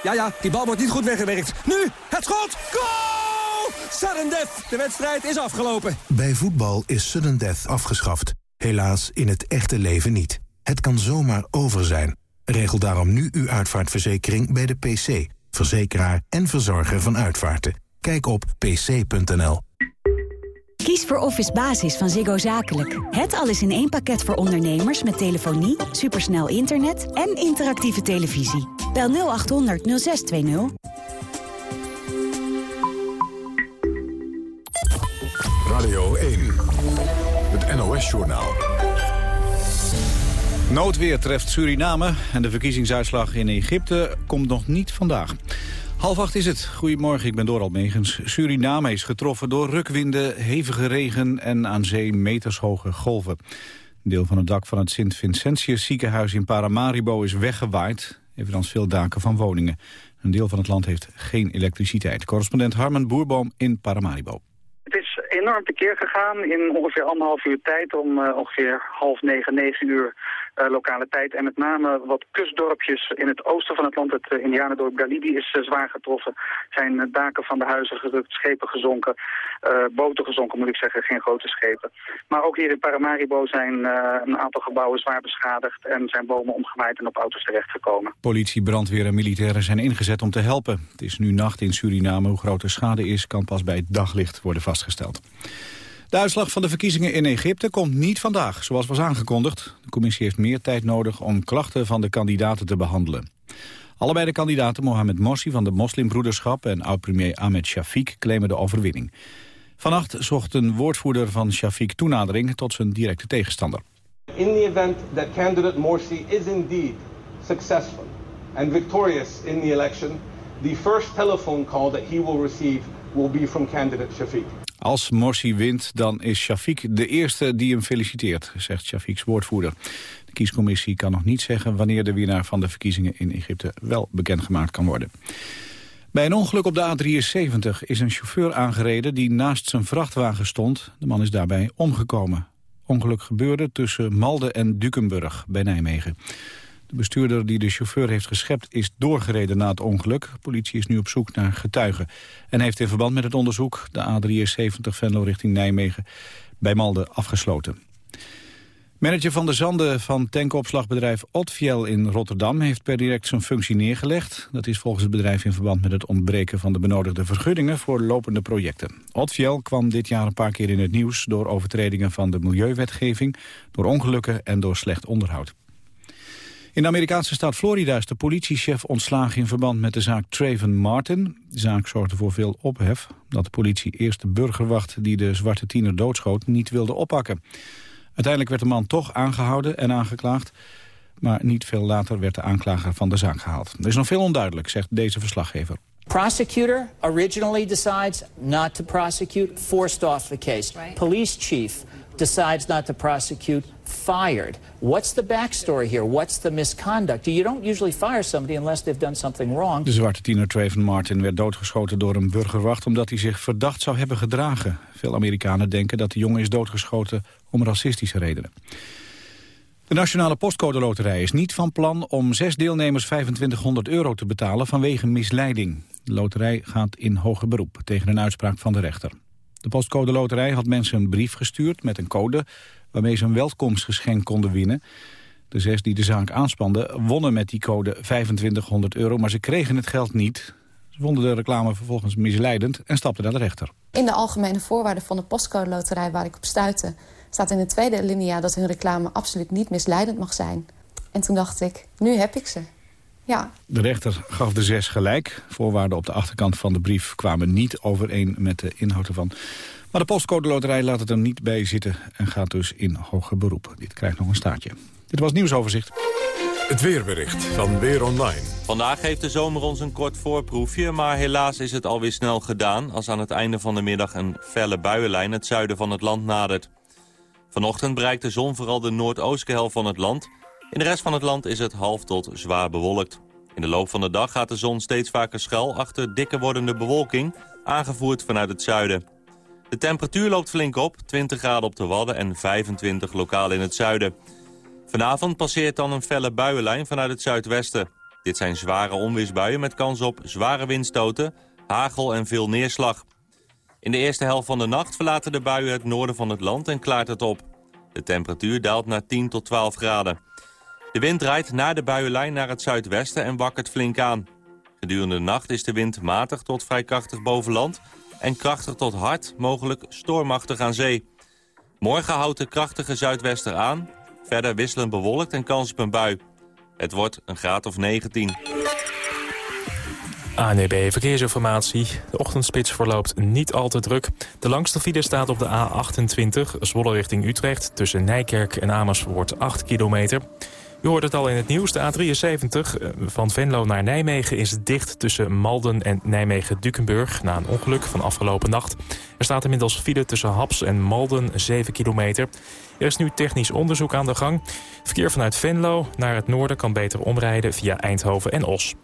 Ja, ja, die bal wordt niet goed weggewerkt. Nu, het schot! Goal! Sudden death. De wedstrijd is afgelopen. Bij voetbal is sudden death afgeschaft. Helaas in het echte leven niet. Het kan zomaar over zijn. Regel daarom nu uw uitvaartverzekering bij de PC. Verzekeraar en verzorger van uitvaarten. Kijk op pc.nl. Kies voor Office Basis van Ziggo Zakelijk. Het alles in één pakket voor ondernemers met telefonie, supersnel internet en interactieve televisie. Bel 0800 0620. Radio 1, het NOS-journaal. Noodweer treft Suriname en de verkiezingsuitslag in Egypte komt nog niet vandaag. Half acht is het. Goedemorgen, ik ben Doral Megens. Suriname is getroffen door rukwinden, hevige regen en aan zee metershoge golven. Een deel van het dak van het Sint-Vincentius ziekenhuis in Paramaribo is weggewaaid, evenals veel daken van woningen. Een deel van het land heeft geen elektriciteit. Correspondent Harmen Boerboom in Paramaribo. Het is enorm tekeer gegaan in ongeveer anderhalf uur tijd, om uh, ongeveer half negen, negen uur lokale tijd. En met name wat kustdorpjes in het oosten van het land, het uh, indianendorp Galibi, is uh, zwaar getroffen. Zijn daken van de huizen gerukt, schepen gezonken, boten gezonken moet ik zeggen, geen grote schepen. Maar ook hier in Paramaribo zijn een aantal gebouwen zwaar beschadigd en zijn bomen omgewaaid en op auto's terechtgekomen. Politie, brandweer en militairen zijn ingezet om te helpen. Het is nu nacht in Suriname. Hoe groot de schade is, kan pas bij daglicht worden vastgesteld. De uitslag van de verkiezingen in Egypte komt niet vandaag, zoals was aangekondigd. De commissie heeft meer tijd nodig om klachten van de kandidaten te behandelen. Allebei de kandidaten, Mohamed Morsi van de Moslimbroederschap... en oud-premier Ahmed Shafiq, claimen de overwinning. Vannacht zocht een woordvoerder van Shafiq toenadering tot zijn directe tegenstander. In the event that candidate Morsi is indeed successful and victorious in the election... the first telephone call that he will receive will be from candidate Shafiq. Als Morsi wint, dan is Shafiq de eerste die hem feliciteert, zegt Shafiq's woordvoerder. De kiescommissie kan nog niet zeggen wanneer de winnaar van de verkiezingen in Egypte wel bekendgemaakt kan worden. Bij een ongeluk op de A73 is een chauffeur aangereden die naast zijn vrachtwagen stond. De man is daarbij omgekomen. Ongeluk gebeurde tussen Malden en Dukenburg bij Nijmegen. De bestuurder die de chauffeur heeft geschept is doorgereden na het ongeluk. Politie is nu op zoek naar getuigen. En heeft in verband met het onderzoek de A73 Venlo richting Nijmegen bij Malden afgesloten. Manager van de zanden van tankopslagbedrijf Otfiel in Rotterdam heeft per direct zijn functie neergelegd. Dat is volgens het bedrijf in verband met het ontbreken van de benodigde vergunningen voor lopende projecten. Otfiel kwam dit jaar een paar keer in het nieuws door overtredingen van de milieuwetgeving, door ongelukken en door slecht onderhoud. In de Amerikaanse staat Florida is de politiechef ontslagen in verband met de zaak Traven Martin. De zaak zorgde voor veel ophef, dat de politie eerst de burgerwacht die de zwarte tiener doodschoot niet wilde oppakken. Uiteindelijk werd de man toch aangehouden en aangeklaagd, maar niet veel later werd de aanklager van de zaak gehaald. Er is nog veel onduidelijk, zegt deze verslaggever. Prosecutor originally decides not to prosecute, forced off the case. Police chief decides not to prosecute, fired. What's the backstory here? What's the misconduct? You don't usually fire somebody unless they've done something wrong. De zwarte tiener Trayvon Martin werd doodgeschoten door een burgerwacht... omdat hij zich verdacht zou hebben gedragen. Veel Amerikanen denken dat de jongen is doodgeschoten om racistische redenen. De Nationale Postcode Loterij is niet van plan om zes deelnemers 2500 euro te betalen vanwege misleiding. De loterij gaat in hoger beroep tegen een uitspraak van de rechter. De Postcode Loterij had mensen een brief gestuurd met een code... waarmee ze een welkomstgeschenk konden winnen. De zes die de zaak aanspanden wonnen met die code 2500 euro... maar ze kregen het geld niet. Ze vonden de reclame vervolgens misleidend en stapten naar de rechter. In de algemene voorwaarden van de Postcode Loterij waar ik op stuitte... staat in de tweede linia dat hun reclame absoluut niet misleidend mag zijn. En toen dacht ik, nu heb ik ze. Ja. De rechter gaf de zes gelijk. Voorwaarden op de achterkant van de brief kwamen niet overeen met de inhoud ervan. Maar de postcode loterij laat het er niet bij zitten en gaat dus in hoger beroep. Dit krijgt nog een staartje. Dit was nieuwsoverzicht. Het weerbericht van Weer Online. Vandaag heeft de zomer ons een kort voorproefje, maar helaas is het alweer snel gedaan... als aan het einde van de middag een felle buienlijn het zuiden van het land nadert. Vanochtend bereikt de zon vooral de noordoostelijke helft van het land. In de rest van het land is het half tot zwaar bewolkt. In de loop van de dag gaat de zon steeds vaker schuil achter dikke wordende bewolking... aangevoerd vanuit het zuiden. De temperatuur loopt flink op, 20 graden op de Wadden en 25 lokaal in het zuiden. Vanavond passeert dan een felle buienlijn vanuit het zuidwesten. Dit zijn zware onweersbuien met kans op zware windstoten, hagel en veel neerslag. In de eerste helft van de nacht verlaten de buien het noorden van het land en klaart het op. De temperatuur daalt naar 10 tot 12 graden. De wind draait na de buienlijn naar het zuidwesten en wakkert flink aan. Gedurende de nacht is de wind matig tot vrij krachtig boven land... en krachtig tot hard, mogelijk stormachtig aan zee. Morgen houdt de krachtige zuidwester aan. Verder wisselend bewolkt en kans op een bui. Het wordt een graad of 19. ANEB Verkeersinformatie. De ochtendspits verloopt niet al te druk. De langste file staat op de A28, Zwolle richting Utrecht... tussen Nijkerk en Amersfoort 8 kilometer. U hoort het al in het nieuws. De A73 eh, van Venlo naar Nijmegen is dicht tussen Malden en Nijmegen-Dukenburg... na een ongeluk van afgelopen nacht. Er staat inmiddels file tussen Haps en Malden 7 kilometer. Er is nu technisch onderzoek aan de gang. Verkeer vanuit Venlo naar het noorden kan beter omrijden via Eindhoven en Os.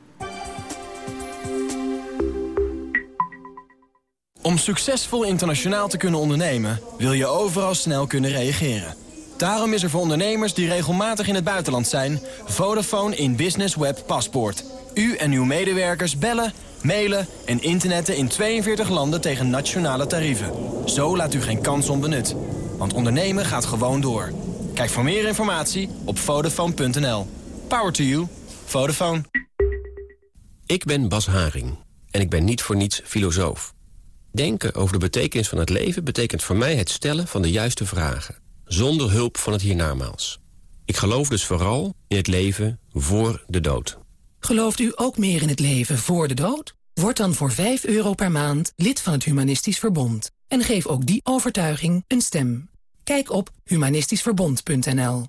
Om succesvol internationaal te kunnen ondernemen... wil je overal snel kunnen reageren. Daarom is er voor ondernemers die regelmatig in het buitenland zijn... Vodafone in Business Web Paspoort. U en uw medewerkers bellen, mailen en internetten in 42 landen tegen nationale tarieven. Zo laat u geen kans onbenut. Want ondernemen gaat gewoon door. Kijk voor meer informatie op Vodafone.nl. Power to you. Vodafone. Ik ben Bas Haring en ik ben niet voor niets filosoof. Denken over de betekenis van het leven betekent voor mij het stellen van de juiste vragen. Zonder hulp van het hiernamaals. Ik geloof dus vooral in het leven voor de dood. Gelooft u ook meer in het leven voor de dood? Word dan voor 5 euro per maand lid van het Humanistisch Verbond. En geef ook die overtuiging een stem. Kijk op humanistischverbond.nl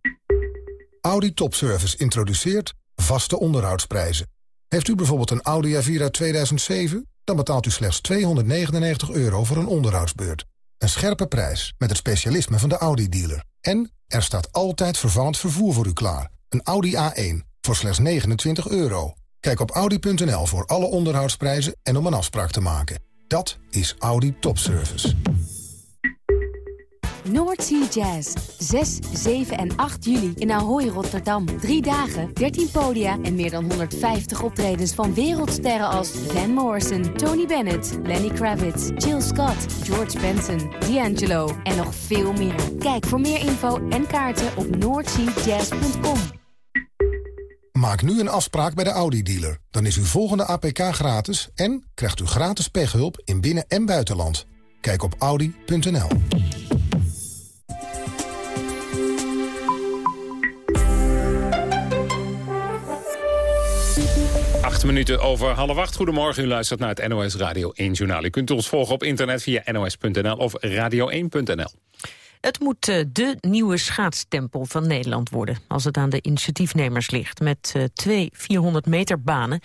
Audi Topservice introduceert vaste onderhoudsprijzen. Heeft u bijvoorbeeld een Audi A4 uit 2007? Dan betaalt u slechts 299 euro voor een onderhoudsbeurt. Een scherpe prijs met het specialisme van de Audi-dealer. En er staat altijd vervallend vervoer voor u klaar. Een Audi A1 voor slechts 29 euro. Kijk op Audi.nl voor alle onderhoudsprijzen en om een afspraak te maken. Dat is Audi Topservice. Noordsea Jazz. 6, 7 en 8 juli in Ahoy, Rotterdam. Drie dagen, 13 podia en meer dan 150 optredens van wereldsterren als Van Morrison, Tony Bennett, Lenny Kravitz, Jill Scott, George Benson, D'Angelo en nog veel meer. Kijk voor meer info en kaarten op noordseajazz.com. Maak nu een afspraak bij de Audi-dealer. Dan is uw volgende APK gratis en krijgt u gratis pechhulp in binnen- en buitenland. Kijk op audi.nl. Acht minuten over half acht. Goedemorgen, u luistert naar het NOS Radio 1 Journaal. U kunt ons volgen op internet via nos.nl of radio1.nl. Het moet uh, de nieuwe schaatstempel van Nederland worden... als het aan de initiatiefnemers ligt. Met uh, twee 400 meter banen,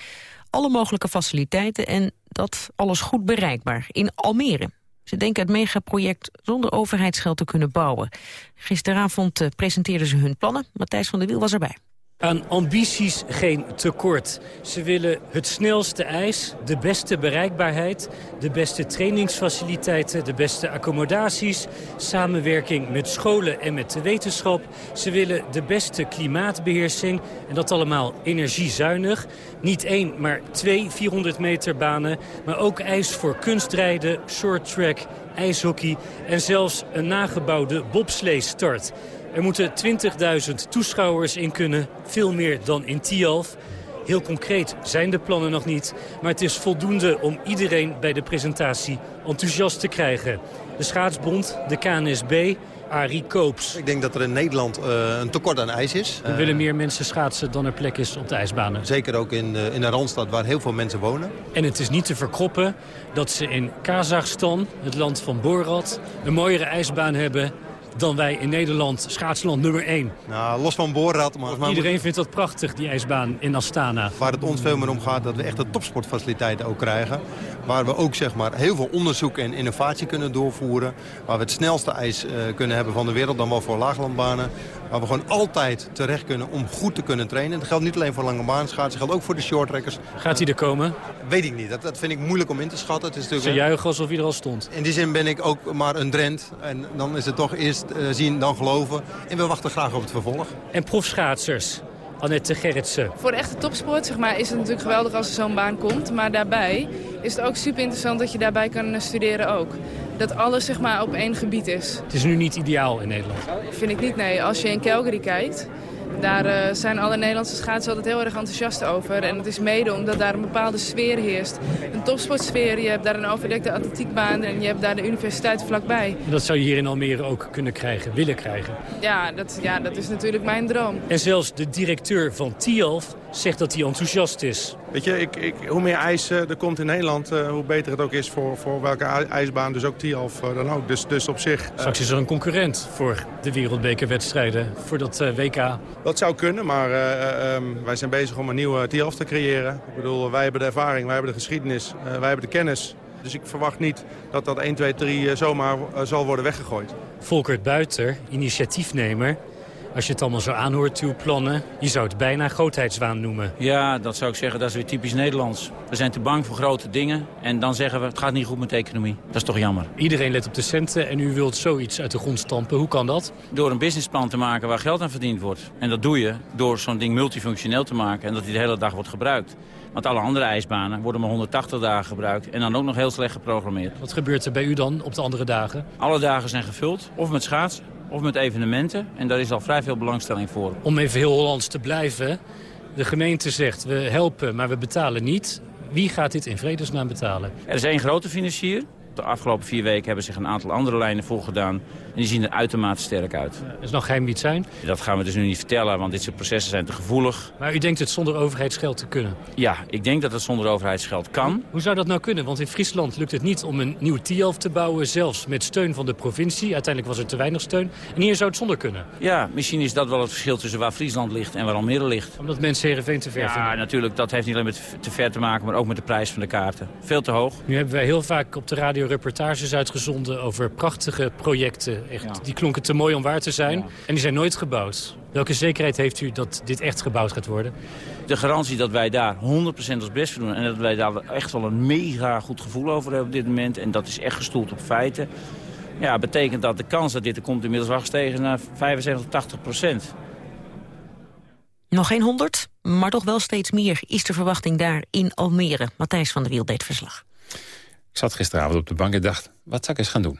alle mogelijke faciliteiten... en dat alles goed bereikbaar in Almere. Ze denken het megaproject zonder overheidsgeld te kunnen bouwen. Gisteravond uh, presenteerden ze hun plannen. Matthijs van der Wiel was erbij. Aan ambities geen tekort. Ze willen het snelste ijs, de beste bereikbaarheid... de beste trainingsfaciliteiten, de beste accommodaties... samenwerking met scholen en met de wetenschap. Ze willen de beste klimaatbeheersing en dat allemaal energiezuinig. Niet één, maar twee 400 meter banen. Maar ook ijs voor kunstrijden, shorttrack, ijshockey... en zelfs een nagebouwde bobslee-start... Er moeten 20.000 toeschouwers in kunnen, veel meer dan in Tialf. Heel concreet zijn de plannen nog niet, maar het is voldoende om iedereen bij de presentatie enthousiast te krijgen. De Schaatsbond, de KNSB, Arie Koops. Ik denk dat er in Nederland uh, een tekort aan ijs is. Er willen meer mensen schaatsen dan er plek is op de ijsbanen. Zeker ook in, uh, in de Randstad waar heel veel mensen wonen. En het is niet te verkroppen dat ze in Kazachstan, het land van Borat... een mooiere ijsbaan hebben dan wij in Nederland, schaatsland nummer 1. Nou, los van Boorrad. Maar Iedereen vindt dat prachtig, die ijsbaan in Astana. Waar het ons veel meer om gaat, dat we echt de topsportfaciliteiten ook krijgen. Waar we ook zeg maar, heel veel onderzoek en innovatie kunnen doorvoeren. Waar we het snelste ijs uh, kunnen hebben van de wereld, dan wel voor laaglandbanen. Waar we gewoon altijd terecht kunnen om goed te kunnen trainen. Dat geldt niet alleen voor lange baanschaatsen, dat geldt ook voor de shorttrackers. Gaat hij er komen? Weet ik niet. Dat, dat vind ik moeilijk om in te schatten. Het is natuurlijk... Ze juichen alsof hij er al stond. In die zin ben ik ook maar een Drent. En dan is het toch eerst uh, zien, dan geloven. En we wachten graag op het vervolg. En profschaatsers? Annette Gerritsen. Voor de echte topsport zeg maar, is het natuurlijk geweldig als er zo'n baan komt. Maar daarbij is het ook super interessant dat je daarbij kan studeren ook. Dat alles zeg maar, op één gebied is. Het is nu niet ideaal in Nederland? Vind ik niet, nee. Als je in Calgary kijkt, daar uh, zijn alle Nederlandse schaatsers altijd heel erg enthousiast over. En het is mede omdat daar een bepaalde sfeer heerst. Een topsportsfeer, je hebt daar een overdekte atletiekbaan en je hebt daar de universiteit vlakbij. Dat zou je hier in Almere ook kunnen krijgen, willen krijgen. Ja, dat, ja, dat is natuurlijk mijn droom. En zelfs de directeur van TIALF zegt dat hij enthousiast is. Weet je, ik, ik, hoe meer ijs er komt in Nederland, uh, hoe beter het ook is voor, voor welke ijsbaan. Dus ook TIALF uh, dan ook. Dus, dus op zich... Straks is er een concurrent voor de wereldbekerwedstrijden, voor dat WK. Dat zou kunnen, maar um, wij zijn bezig om een nieuwe TIALF te creëren. Ik bedoel, wij hebben de ervaring, wij hebben de geschiedenis, wij hebben de kennis. Dus ik verwacht niet dat dat 1, 2, 3 zomaar zal worden weggegooid. Volkert Buiter, initiatiefnemer, als je het allemaal zo aanhoort, uw plannen, je zou het bijna grootheidswaan noemen. Ja, dat zou ik zeggen, dat is weer typisch Nederlands. We zijn te bang voor grote dingen en dan zeggen we, het gaat niet goed met de economie. Dat is toch jammer. Iedereen let op de centen en u wilt zoiets uit de grond stampen. Hoe kan dat? Door een businessplan te maken waar geld aan verdiend wordt. En dat doe je door zo'n ding multifunctioneel te maken en dat die de hele dag wordt gebruikt. Want alle andere ijsbanen worden maar 180 dagen gebruikt en dan ook nog heel slecht geprogrammeerd. Wat gebeurt er bij u dan op de andere dagen? Alle dagen zijn gevuld, of met schaatsen of met evenementen. En daar is al vrij veel belangstelling voor. Om even heel Hollands te blijven. De gemeente zegt we helpen, maar we betalen niet. Wie gaat dit in vredesnaam betalen? Er is één grote financier. De afgelopen vier weken hebben zich een aantal andere lijnen voorgedaan. En die zien er uitermate sterk uit. Ja, is nog geheim wie het zijn? Dat gaan we dus nu niet vertellen, want dit soort processen zijn te gevoelig. Maar u denkt het zonder overheidsgeld te kunnen? Ja, ik denk dat het zonder overheidsgeld kan. Hoe zou dat nou kunnen? Want in Friesland lukt het niet om een nieuw TIALF te bouwen... zelfs met steun van de provincie. Uiteindelijk was er te weinig steun. En hier zou het zonder kunnen. Ja, misschien is dat wel het verschil tussen waar Friesland ligt en waar Almere ligt. Omdat mensen Heerenveen te ver ja, vinden? Ja, natuurlijk. Dat heeft niet alleen met te ver te maken, maar ook met de prijs van de kaarten. Veel te hoog. Nu hebben wij heel vaak op de radio reportages uitgezonden... over prachtige projecten. Echt, ja. Die klonken te mooi om waar te zijn. Ja. En die zijn nooit gebouwd. Welke zekerheid heeft u dat dit echt gebouwd gaat worden? De garantie dat wij daar 100% ons best voor doen... en dat wij daar echt wel een mega goed gevoel over hebben op dit moment... en dat is echt gestoeld op feiten... Ja, betekent dat de kans dat dit er komt inmiddels wel gestegen naar 75, 80 procent. Nog geen 100, maar toch wel steeds meer is de verwachting daar in Almere. Matthijs van der Wiel deed verslag. Ik zat gisteravond op de bank en dacht, wat zou ik eens gaan doen?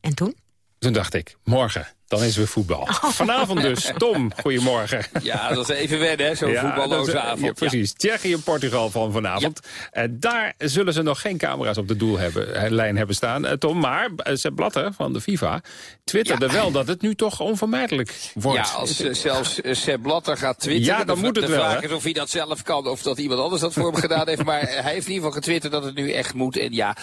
En toen? Toen dacht ik, morgen, dan is weer voetbal. Oh. Vanavond dus. Tom, goedemorgen. Ja, dat is even wennen, hè, zo'n ja, voetballoze avond. Ja, precies. Ja. Tsjechië en Portugal van vanavond. Ja. Uh, daar zullen ze nog geen camera's op de doellijn hebben, hebben staan, uh, Tom. Maar uh, Sepp Blatter van de FIFA twitterde ja. wel dat het nu toch onvermijdelijk wordt. Ja, als zelfs Sepp Blatter gaat twitteren... Ja, dan de, moet het de wel. De vraag is of hij dat zelf kan of dat iemand anders dat voor hem gedaan heeft. Maar [laughs] hij heeft in ieder geval getwitterd dat het nu echt moet. En ja,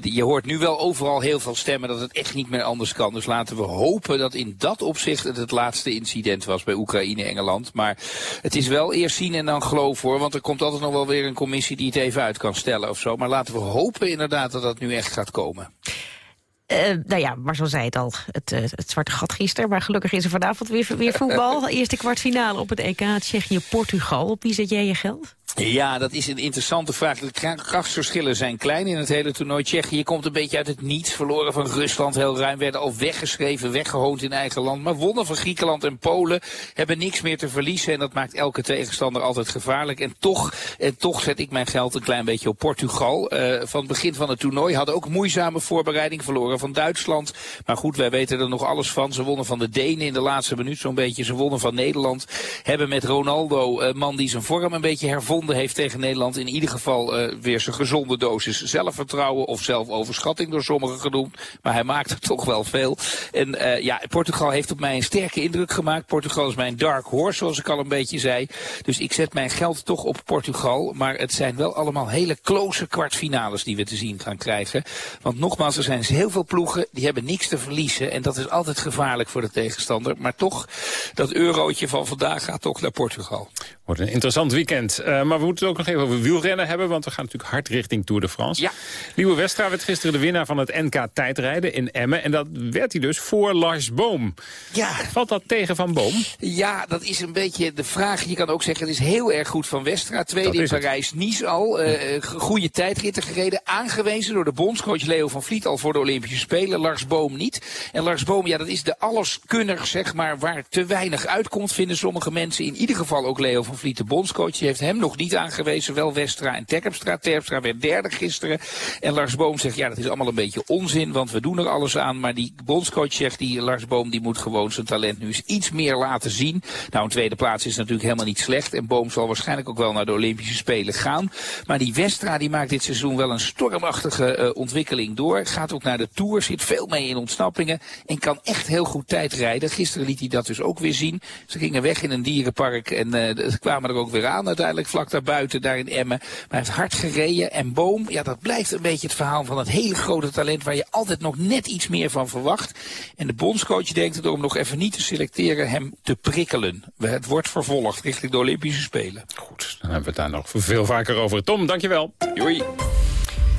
je hoort nu wel overal heel veel stemmen dat het echt niet meer anders kan. Dus laten we hopen dat in dat opzicht het het laatste incident was bij Oekraïne-Engeland. Maar het is wel eerst zien en dan geloven hoor. Want er komt altijd nog wel weer een commissie die het even uit kan stellen of zo. Maar laten we hopen inderdaad dat dat nu echt gaat komen. Uh, nou ja, Marcel zei het al, het, uh, het zwarte gat gisteren. Maar gelukkig is er vanavond weer, weer voetbal. [laughs] Eerste kwartfinale op het EK Tsjechië-Portugal. Op wie zet jij je geld? Ja, dat is een interessante vraag. De krachtsverschillen zijn klein in het hele toernooi. Tsjechië komt een beetje uit het niets. Verloren van Rusland heel ruim. Werden al weggeschreven, weggehoond in eigen land. Maar wonnen van Griekenland en Polen. Hebben niks meer te verliezen. En dat maakt elke tegenstander altijd gevaarlijk. En toch, en toch zet ik mijn geld een klein beetje op Portugal. Uh, van het begin van het toernooi hadden ook moeizame voorbereiding. Verloren van Duitsland. Maar goed, wij weten er nog alles van. Ze wonnen van de Denen in de laatste minuut zo'n beetje. Ze wonnen van Nederland. Hebben met Ronaldo, uh, man die zijn vorm een beetje hervonden heeft tegen Nederland. In ieder geval uh, weer zijn gezonde dosis zelfvertrouwen of zelfoverschatting door sommigen genoemd. Maar hij maakt er [laughs] toch wel veel. En uh, ja, Portugal heeft op mij een sterke indruk gemaakt. Portugal is mijn dark horse, zoals ik al een beetje zei. Dus ik zet mijn geld toch op Portugal. Maar het zijn wel allemaal hele close kwartfinales die we te zien gaan krijgen. Want nogmaals, er zijn heel veel ploegen die hebben niks te verliezen. En dat is altijd gevaarlijk voor de tegenstander. Maar toch, dat eurootje van vandaag gaat toch naar Portugal. Wordt een interessant weekend. Uh, maar we moeten het ook nog even over wielrennen hebben... want we gaan natuurlijk hard richting Tour de France. Ja. Nieuwe Westra werd gisteren de winnaar van het NK tijdrijden in Emmen. En dat werd hij dus voor Lars Boom. Ja. Valt dat tegen Van Boom? Ja, dat is een beetje de vraag. Je kan ook zeggen, het is heel erg goed van Westra. Tweede in Parijs-Nice al. Uh, goede tijdritten gereden. Aangewezen door de bondscoach Leo van Vliet al voor de Olympische Spelen. Lars Boom niet. En Lars Boom, ja, dat is de alleskunner, zeg maar, waar te weinig uitkomt, vinden sommige mensen. In ieder geval ook Leo van Vliet, de bondscoach. Die heeft hem nog niet aangewezen. Wel Westra en Terpstra. Terpstra werd derde gisteren. En Lars Boom zegt, ja, dat is allemaal een beetje onzin, want we doen er alles aan. Maar die bondscoach zegt, die Lars Boom, die moet gewoon zijn talent nu eens iets meer laten zien. Nou, een tweede plaats is natuurlijk helemaal niet slecht. En Boom zal waarschijnlijk ook wel naar de Olympische Spelen gaan. Maar die Westra, die maakt dit seizoen wel een stormachtige uh, ontwikkeling door. Gaat ook naar de Tour, zit veel mee in ontsnappingen. En kan echt heel goed tijd rijden. Gisteren liet hij dat dus ook weer zien. Ze gingen weg in een dierenpark en uh, kwamen er ook weer aan uiteindelijk vlak daarbuiten, daar in Emmen. Maar hij heeft hard gereden. En Boom, ja, dat blijft een beetje het verhaal van het hele grote talent waar je altijd nog net iets meer van verwacht. En de bondscoach denkt er om nog even niet te selecteren hem te prikkelen. Het wordt vervolgd richting de Olympische Spelen. Goed, dan hebben we het daar nog veel vaker over. Tom, dankjewel. Joei.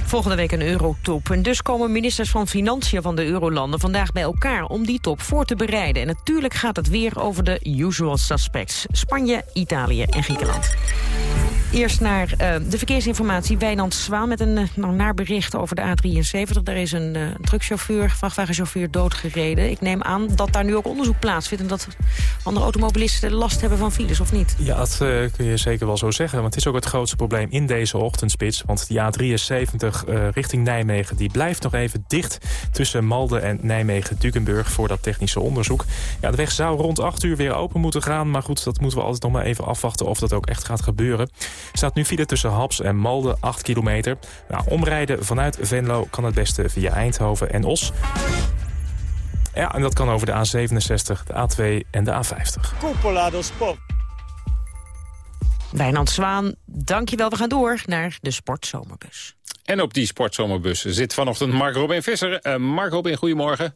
Volgende week een eurotop. En dus komen ministers van Financiën van de eurolanden vandaag bij elkaar om die top voor te bereiden. En natuurlijk gaat het weer over de usual suspects. Spanje, Italië en Griekenland. Eerst naar uh, de verkeersinformatie. Wijnand Zwaan met een uh, nou, naar bericht over de A73. Daar is een uh, truckchauffeur, vrachtwagenchauffeur doodgereden. Ik neem aan dat daar nu ook onderzoek plaatsvindt... en dat andere automobilisten last hebben van files, of niet? Ja, dat kun je zeker wel zo zeggen. Want het is ook het grootste probleem in deze ochtendspits. Want die A73 richting Nijmegen die blijft nog even dicht... tussen Malden en Nijmegen-Dukenburg voor dat technische onderzoek. Ja, de weg zou rond 8 uur weer open moeten gaan. Maar goed, dat moeten we altijd nog maar even afwachten... of dat ook echt gaat gebeuren staat nu file tussen Haps en Malden, 8 kilometer. Nou, omrijden vanuit Venlo kan het beste via Eindhoven en Os. Ja, en dat kan over de A67, de A2 en de A50. Coppola do Sport. Wijnand Zwaan, dankjewel. We gaan door naar de Sportzomerbus. En op die Sportzomerbus zit vanochtend Mark Robin Visser. Uh, Mark Robin, goedemorgen.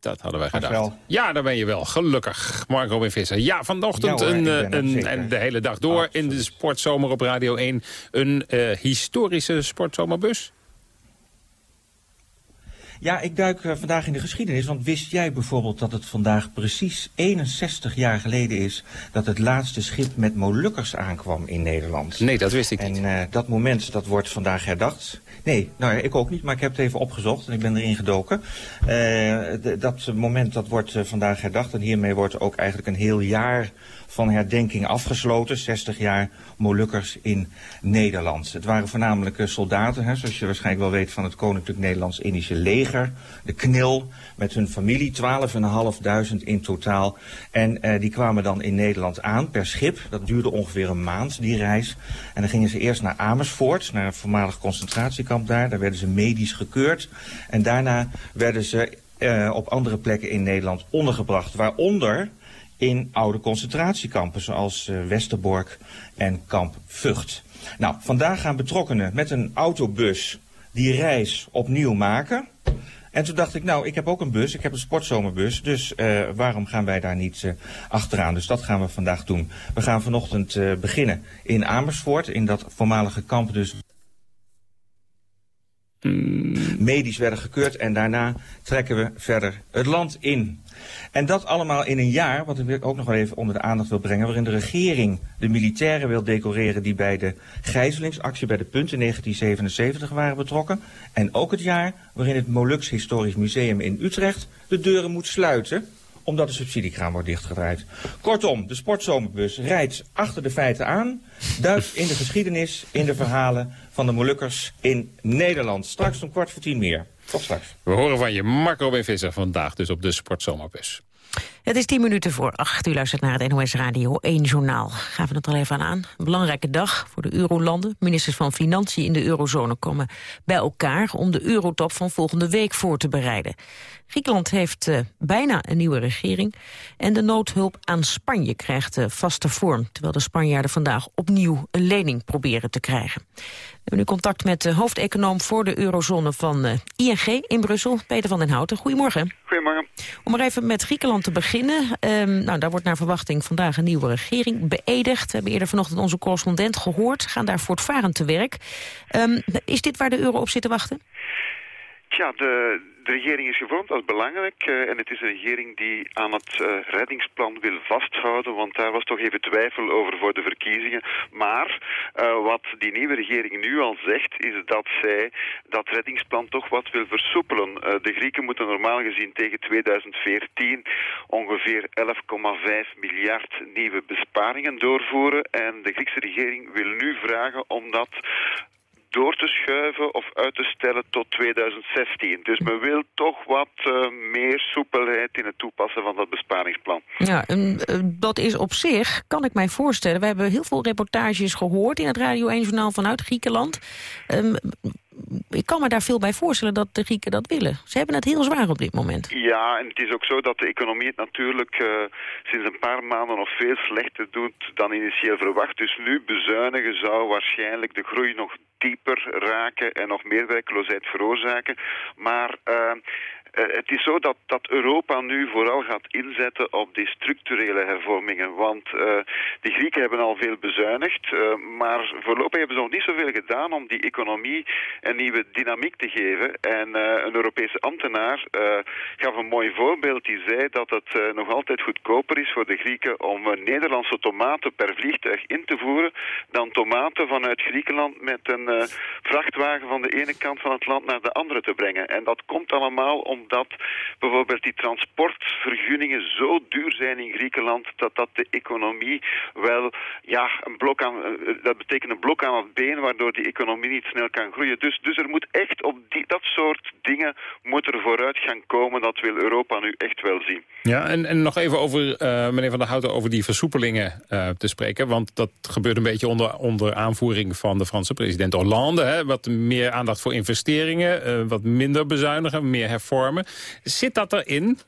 Dat hadden wij gedacht. Ja, daar ben je wel. Gelukkig. Mark Robin Visser. Ja, vanochtend ja, een, een, en de hele dag door in de Sportzomer op Radio 1. Een uh, historische Sportzomerbus. Ja, ik duik uh, vandaag in de geschiedenis. Want wist jij bijvoorbeeld dat het vandaag precies 61 jaar geleden is... dat het laatste schip met Molukkers aankwam in Nederland? Nee, dat wist ik en, niet. En uh, dat moment, dat wordt vandaag herdacht. Nee, nou ja, ik ook niet, maar ik heb het even opgezocht en ik ben erin gedoken. Uh, dat moment dat wordt vandaag herdacht en hiermee wordt ook eigenlijk een heel jaar van herdenking afgesloten. 60 jaar Molukkers in Nederland. Het waren voornamelijk uh, soldaten, hè, zoals je waarschijnlijk wel weet van het Koninklijk Nederlands Indische leger. De KNIL met hun familie, 12.500 in totaal. En uh, die kwamen dan in Nederland aan per schip. Dat duurde ongeveer een maand, die reis. En dan gingen ze eerst naar Amersfoort, naar een voormalig concentratiekamp daar. Daar werden ze medisch gekeurd. En daarna werden ze uh, op andere plekken in Nederland ondergebracht. Waaronder in oude concentratiekampen zoals uh, Westerbork en kamp Vught. Nou, vandaag gaan betrokkenen met een autobus die reis opnieuw maken. En toen dacht ik, nou, ik heb ook een bus, ik heb een sportzomerbus, dus uh, waarom gaan wij daar niet uh, achteraan? Dus dat gaan we vandaag doen. We gaan vanochtend beginnen in Amersfoort, in dat voormalige kamp dus medisch werden gekeurd en daarna trekken we verder het land in. En dat allemaal in een jaar, wat ik ook nog wel even onder de aandacht wil brengen, waarin de regering de militairen wil decoreren die bij de gijzelingsactie bij de Punt in 1977 waren betrokken. En ook het jaar waarin het Molux Historisch Museum in Utrecht de deuren moet sluiten omdat de subsidiekraan wordt dichtgedraaid. Kortom, de sportzomerbus rijdt achter de feiten aan, duikt in de geschiedenis, in de verhalen van de Molukkers in Nederland. Straks om kwart voor tien meer. Tot straks. We horen van je Marco B. Visser vandaag dus op de sportzomerbus. Het is tien minuten voor acht. U luistert naar het NOS Radio 1 Journaal. Gaan we het al even aan. Een belangrijke dag voor de eurolanden. Ministers van Financiën in de eurozone komen bij elkaar... om de eurotop van volgende week voor te bereiden. Griekenland heeft uh, bijna een nieuwe regering. En de noodhulp aan Spanje krijgt uh, vaste vorm... terwijl de Spanjaarden vandaag opnieuw een lening proberen te krijgen. We hebben nu contact met de hoofdeconoom voor de eurozone van uh, ING in Brussel, Peter van den Houten. Goedemorgen. Goedemorgen. Om maar even met Griekenland te beginnen. Um, nou, daar wordt naar verwachting vandaag een nieuwe regering beëdigd. We hebben eerder vanochtend onze correspondent gehoord. Gaan daar voortvarend te werk. Um, is dit waar de euro op zit te wachten? Tja, de, de regering is gevormd, is belangrijk. Uh, en het is een regering die aan het uh, reddingsplan wil vasthouden, want daar was toch even twijfel over voor de verkiezingen. Maar uh, wat die nieuwe regering nu al zegt, is dat zij dat reddingsplan toch wat wil versoepelen. de Grieken moeten normaal gezien tegen 2014 ongeveer 11,5 miljard nieuwe besparingen doorvoeren. En de Griekse regering wil nu vragen om dat door te schuiven of uit te stellen tot 2016. Dus men wil toch wat uh, meer soepelheid in het toepassen van dat besparingsplan. Ja, en, uh, dat is op zich, kan ik mij voorstellen. We hebben heel veel reportages gehoord in het Radio 1-journaal vanuit Griekenland. Um, ik kan me daar veel bij voorstellen dat de Grieken dat willen. Ze hebben het heel zwaar op dit moment. Ja, en het is ook zo dat de economie het natuurlijk uh, sinds een paar maanden nog veel slechter doet dan initieel verwacht. Dus nu bezuinigen zou waarschijnlijk de groei nog dieper raken en nog meer werkloosheid veroorzaken. Maar uh, het is zo dat, dat Europa nu vooral gaat inzetten op die structurele hervormingen. Want uh, de Grieken hebben al veel bezuinigd, uh, maar voorlopig hebben ze nog niet zoveel gedaan om die economie een nieuwe dynamiek te geven. En een Europese ambtenaar gaf een mooi voorbeeld. Die zei dat het nog altijd goedkoper is voor de Grieken om Nederlandse tomaten per vliegtuig in te voeren dan tomaten vanuit Griekenland met een vrachtwagen van de ene kant van het land naar de andere te brengen. En dat komt allemaal om omdat bijvoorbeeld die transportvergunningen zo duur zijn in Griekenland dat dat de economie wel, ja, een blok aan, dat betekent een blok aan het been waardoor die economie niet snel kan groeien. Dus, dus er moet echt op die, dat soort dingen moet er vooruit gaan komen. Dat wil Europa nu echt wel zien. Ja, en, en nog even over, uh, meneer Van der Houten, over die versoepelingen uh, te spreken. Want dat gebeurt een beetje onder, onder aanvoering van de Franse president Hollande. Hè? Wat meer aandacht voor investeringen, wat minder bezuinigen, meer hervormen. Zit dat erin?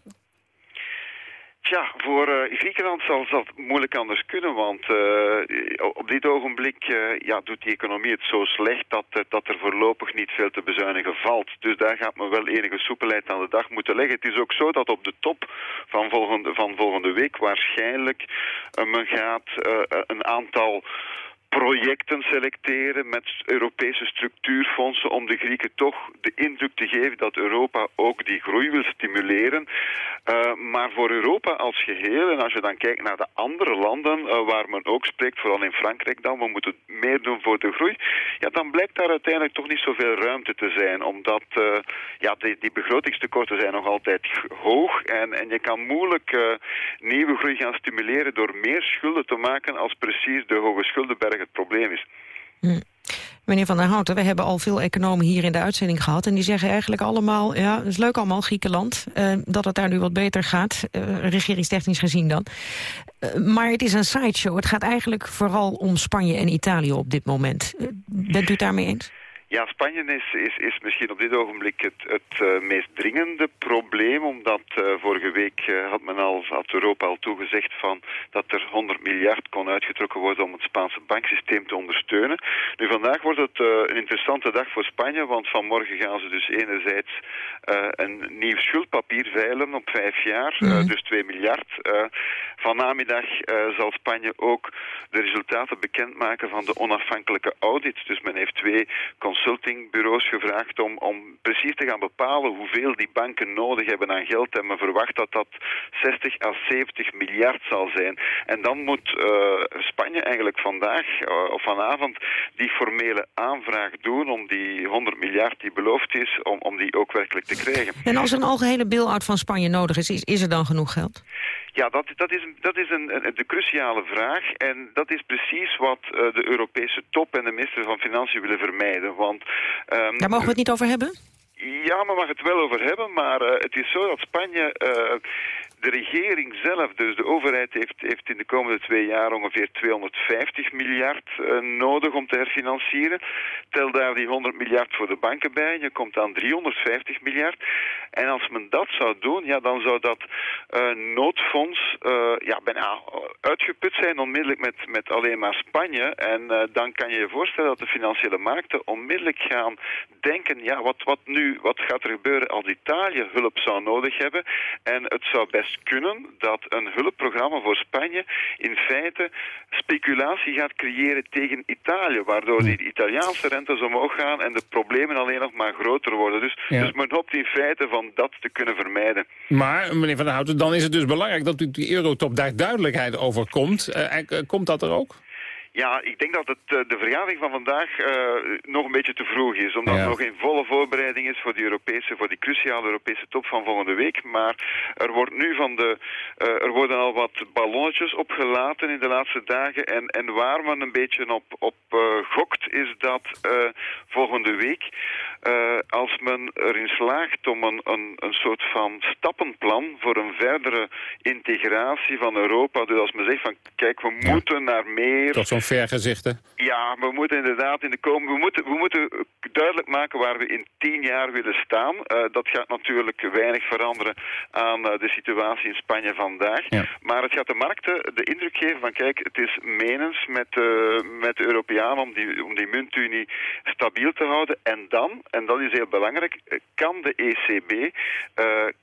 Tja, voor uh, Griekenland zal dat moeilijk anders kunnen, want uh, op dit ogenblik uh, ja, doet die economie het zo slecht dat, dat er voorlopig niet veel te bezuinigen valt. Dus daar gaat men wel enige soepelheid aan de dag moeten leggen. Het is ook zo dat op de top van volgende, van volgende week waarschijnlijk men gaat een aantal projecten selecteren met Europese structuurfondsen om de Grieken toch de indruk te geven dat Europa ook die groei wil stimuleren. Uh, maar voor Europa als geheel, en als je dan kijkt naar de andere landen uh, waar men ook spreekt, vooral in Frankrijk dan, we moeten meer doen voor de groei, ja, dan blijkt daar uiteindelijk toch niet zoveel ruimte te zijn, omdat uh, ja, die, die begrotingstekorten zijn nog altijd hoog en, en je kan moeilijk nieuwe groei gaan stimuleren door meer schulden te maken als precies de hoge schuldenberg het probleem is. Hm. Meneer Van der Houten, we hebben al veel economen hier in de uitzending gehad... en die zeggen eigenlijk allemaal, ja, het is leuk allemaal, Griekenland... Uh, dat het daar nu wat beter gaat, uh, regeringstechnisch gezien dan. Uh, maar het is een sideshow. Het gaat eigenlijk vooral om Spanje en Italië op dit moment. bent u het daarmee eens? Ja, Spanje is, is, is misschien op dit ogenblik het, het uh, meest dringende probleem, omdat uh, vorige week uh, had men al, had Europa al toegezegd van dat er 100 miljard kon uitgetrokken worden om het Spaanse banksysteem te ondersteunen. Nu, vandaag wordt het een interessante dag voor Spanje, want vanmorgen gaan ze dus enerzijds een nieuw schuldpapier veilen op vijf jaar, mm. dus 2 miljard. van namiddag zal Spanje ook de resultaten bekendmaken van de onafhankelijke audit. Dus men heeft twee consultingbureaus gevraagd om, om precies te gaan bepalen hoeveel die banken nodig hebben aan geld. En men verwacht dat dat 60 à 70 miljard zal zijn. En dan moet uh, Spanje eigenlijk vandaag uh, of vanavond die formele aanvraag doen om die 100 miljard die beloofd is, om, om die ook werkelijk te krijgen. En als een algehele bail-out van Spanje nodig is, is, is er dan genoeg geld? Ja, dat, dat is, dat is een, een, de cruciale vraag. En dat is precies wat uh, de Europese top en de minister van Financiën willen vermijden. Want, um, Daar mogen we het niet over hebben? Ja, men mag het wel over hebben, maar uh, het is zo dat Spanje uh, de regering zelf, dus de overheid, heeft, heeft in de komende twee jaar ongeveer 250 miljard uh, nodig om te herfinancieren. Tel daar die 100 miljard voor de banken bij, je komt aan 350 miljard. En als men dat zou doen, ja, dan zou dat uh, noodfonds uh, ja, bijna uitgeput zijn onmiddellijk met, met alleen maar Spanje. En dan kan je je voorstellen dat de financiële markten onmiddellijk gaan denken, ja, wat, wat nu, wat gaat er gebeuren als Italië hulp zou nodig hebben? En het zou best kunnen dat een hulpprogramma voor Spanje in feite speculatie gaat creëren tegen Italië, waardoor die Italiaanse rentes omhoog gaan en de problemen alleen nog maar groter worden. Dus, Ja. dus men hoopt in feite van dat te kunnen vermijden. Maar, meneer Van der Houten, dan is het dus belangrijk dat u die eurotop daar duidelijkheid over komt. Eh, eh, komt dat er ook? Ja, ik denk dat het, eh, de vergadering van vandaag eh, nog een beetje te vroeg is. Omdat Ja. het nog in volle voorbereiding is voor die, Europese, voor die cruciale Europese top van volgende week. Maar er, wordt nu van de, eh, er worden al wat ballonnetjes opgelaten in de laatste dagen. En, en waar men een beetje op, op gokt is dat volgende week... als men erin slaagt om een, een, een soort van stappenplan voor een verdere integratie van Europa. Dus als men zegt van kijk, we moeten naar meer... Tot zo'n vergezichte. Ja, we moeten inderdaad in de komen. We moeten, we moeten duidelijk maken waar we in tien jaar willen staan. Eh, dat gaat natuurlijk weinig veranderen aan eh, de situatie in Spanje vandaag. Maar het gaat de markten de indruk geven van kijk, het is menens met, eh, met de Europeanen om die, om die muntunie stabiel te houden. En dan, en dat is heel belangrijk, kan de ECB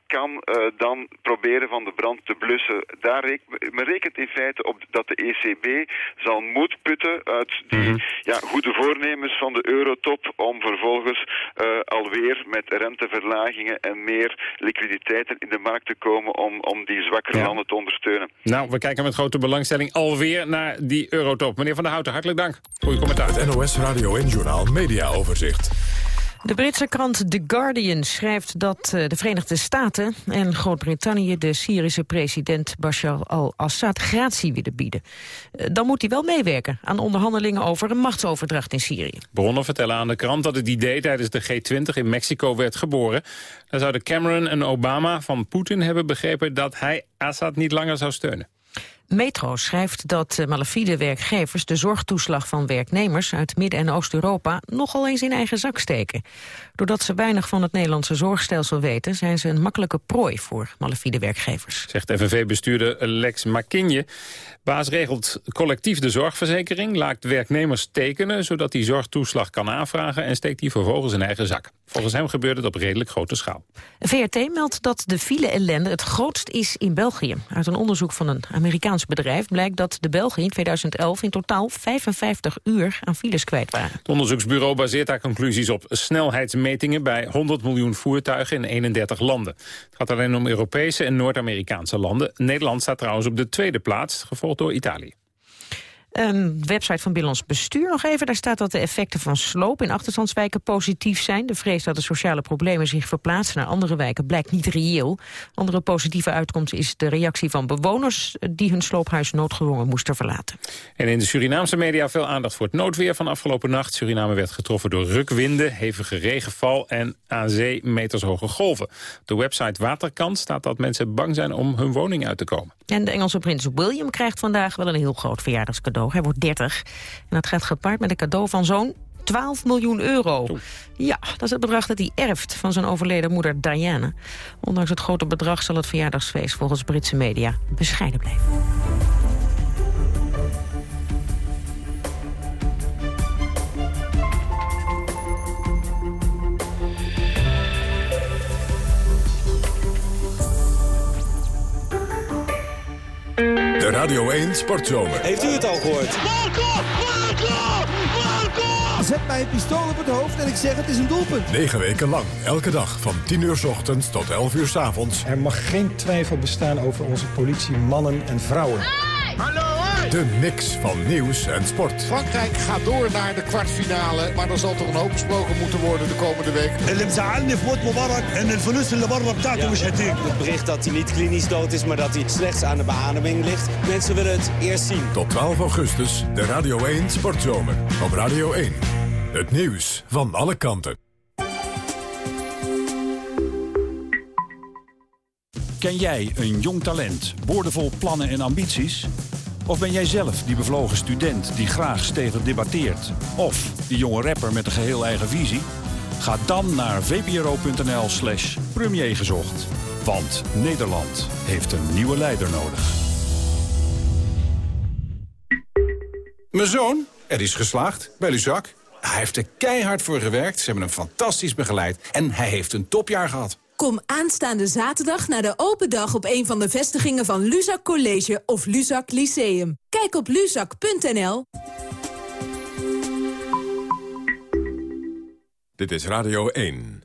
kan eh, dan proberen van de brand te blussen. Daar rek men rekent in feite op dat de ECB zal moed putten uit die ja, goede voornemens van de eurotop om vervolgens eh, alweer met renteverlagingen en meer liquiditeiten in de markt te komen om, om die zwakkere landen te ondersteunen. Nou, we kijken met grote belangstelling alweer naar die eurotop. Meneer Van der Houten, hartelijk dank voor uw commentaar. Het NOS Radio en Journaal Media Overzicht. De Britse krant The Guardian schrijft dat eh, de Verenigde Staten en Groot-Brittannië de Syrische president Bashar al-Assad gratie willen bieden. Eh, Dan moet hij wel meewerken aan onderhandelingen over een machtsoverdracht in Syrië. Bronnen vertellen aan de krant dat het idee tijdens de G20 in Mexico werd geboren. Daar zouden Cameron en Obama van Poetin hebben begrepen dat hij Assad niet langer zou steunen. Metro schrijft dat eh, malafide werkgevers de zorgtoeslag van werknemers uit Midden- en Oost-Europa nogal eens in eigen zak steken. Doordat ze weinig van het Nederlandse zorgstelsel weten, zijn ze een makkelijke prooi voor malafide werkgevers. Zegt FNV-bestuurder Lex Makinje. Baas regelt collectief de zorgverzekering, laat werknemers tekenen... zodat die zorgtoeslag kan aanvragen en steekt die vervolgens in eigen zak. Volgens hem gebeurt het op redelijk grote schaal. VRT meldt dat de file-ellende het grootst is in België. Uit een onderzoek van een Amerikaans bedrijf blijkt dat de Belgen in 2011 in totaal 55 uur aan files kwijt waren. Het onderzoeksbureau baseert haar conclusies op snelheidsmetingen... bij 100 miljoen voertuigen in 31 landen. Het gaat alleen om Europese en Noord-Amerikaanse landen. Nederland staat trouwens op de tweede plaats, gevolgd door Italië. Een website van Binnenlands Bestuur nog even. Daar staat dat de effecten van sloop in achterstandswijken positief zijn. De vrees dat de sociale problemen zich verplaatsen naar andere wijken blijkt niet reëel. Andere positieve uitkomst is de reactie van bewoners... die hun sloophuis noodgedwongen moesten verlaten. En in de Surinaamse media veel aandacht voor het noodweer van afgelopen nacht. Suriname werd getroffen door rukwinden, hevige regenval en aan zee metershoge golven. Op de website Waterkant staat dat mensen bang zijn om hun woning uit te komen. En de Engelse prins William krijgt vandaag wel een heel groot verjaardagscadeau. Hij wordt 30. En dat gaat gepaard met een cadeau van zo'n 12 miljoen euro. Ja, dat is het bedrag dat hij erft van zijn overleden moeder Diana. Ondanks het grote bedrag zal het verjaardagsfeest volgens Britse media bescheiden blijven. De Radio 1 Sportzomer. Heeft u het al gehoord? Marco! Marco! Marco! Zet mij een pistool op het hoofd en ik zeg het is een doelpunt. Negen weken lang, elke dag van 10 uur 's ochtends tot 11 uur 's avonds. Er mag geen twijfel bestaan over onze politie, mannen en vrouwen. De mix van nieuws en sport. Frankrijk gaat door naar de kwartfinale. Maar er zal toch een hoop gesproken moeten worden de komende week. Het bericht dat hij niet klinisch dood is, maar dat hij slechts aan de beademing ligt. Mensen willen het eerst zien. Tot 12 augustus, de Radio 1 Sportzomer. Op Radio 1. Het nieuws van alle kanten. Ken jij een jong talent, boordevol plannen en ambities? Of ben jij zelf die bevlogen student die graag stevig debatteert? Of die jonge rapper met een geheel eigen visie? Ga dan naar vpro.nl slash premiergezocht. Want Nederland heeft een nieuwe leider nodig. Mijn zoon, er is geslaagd bij Luzak. Hij heeft er keihard voor gewerkt, ze hebben hem fantastisch begeleid... en hij heeft een topjaar gehad. Kom aanstaande zaterdag naar de open dag op een van de vestigingen van Luzak College of Luzak Lyceum. Kijk op luzak.nl. Dit is Radio 1.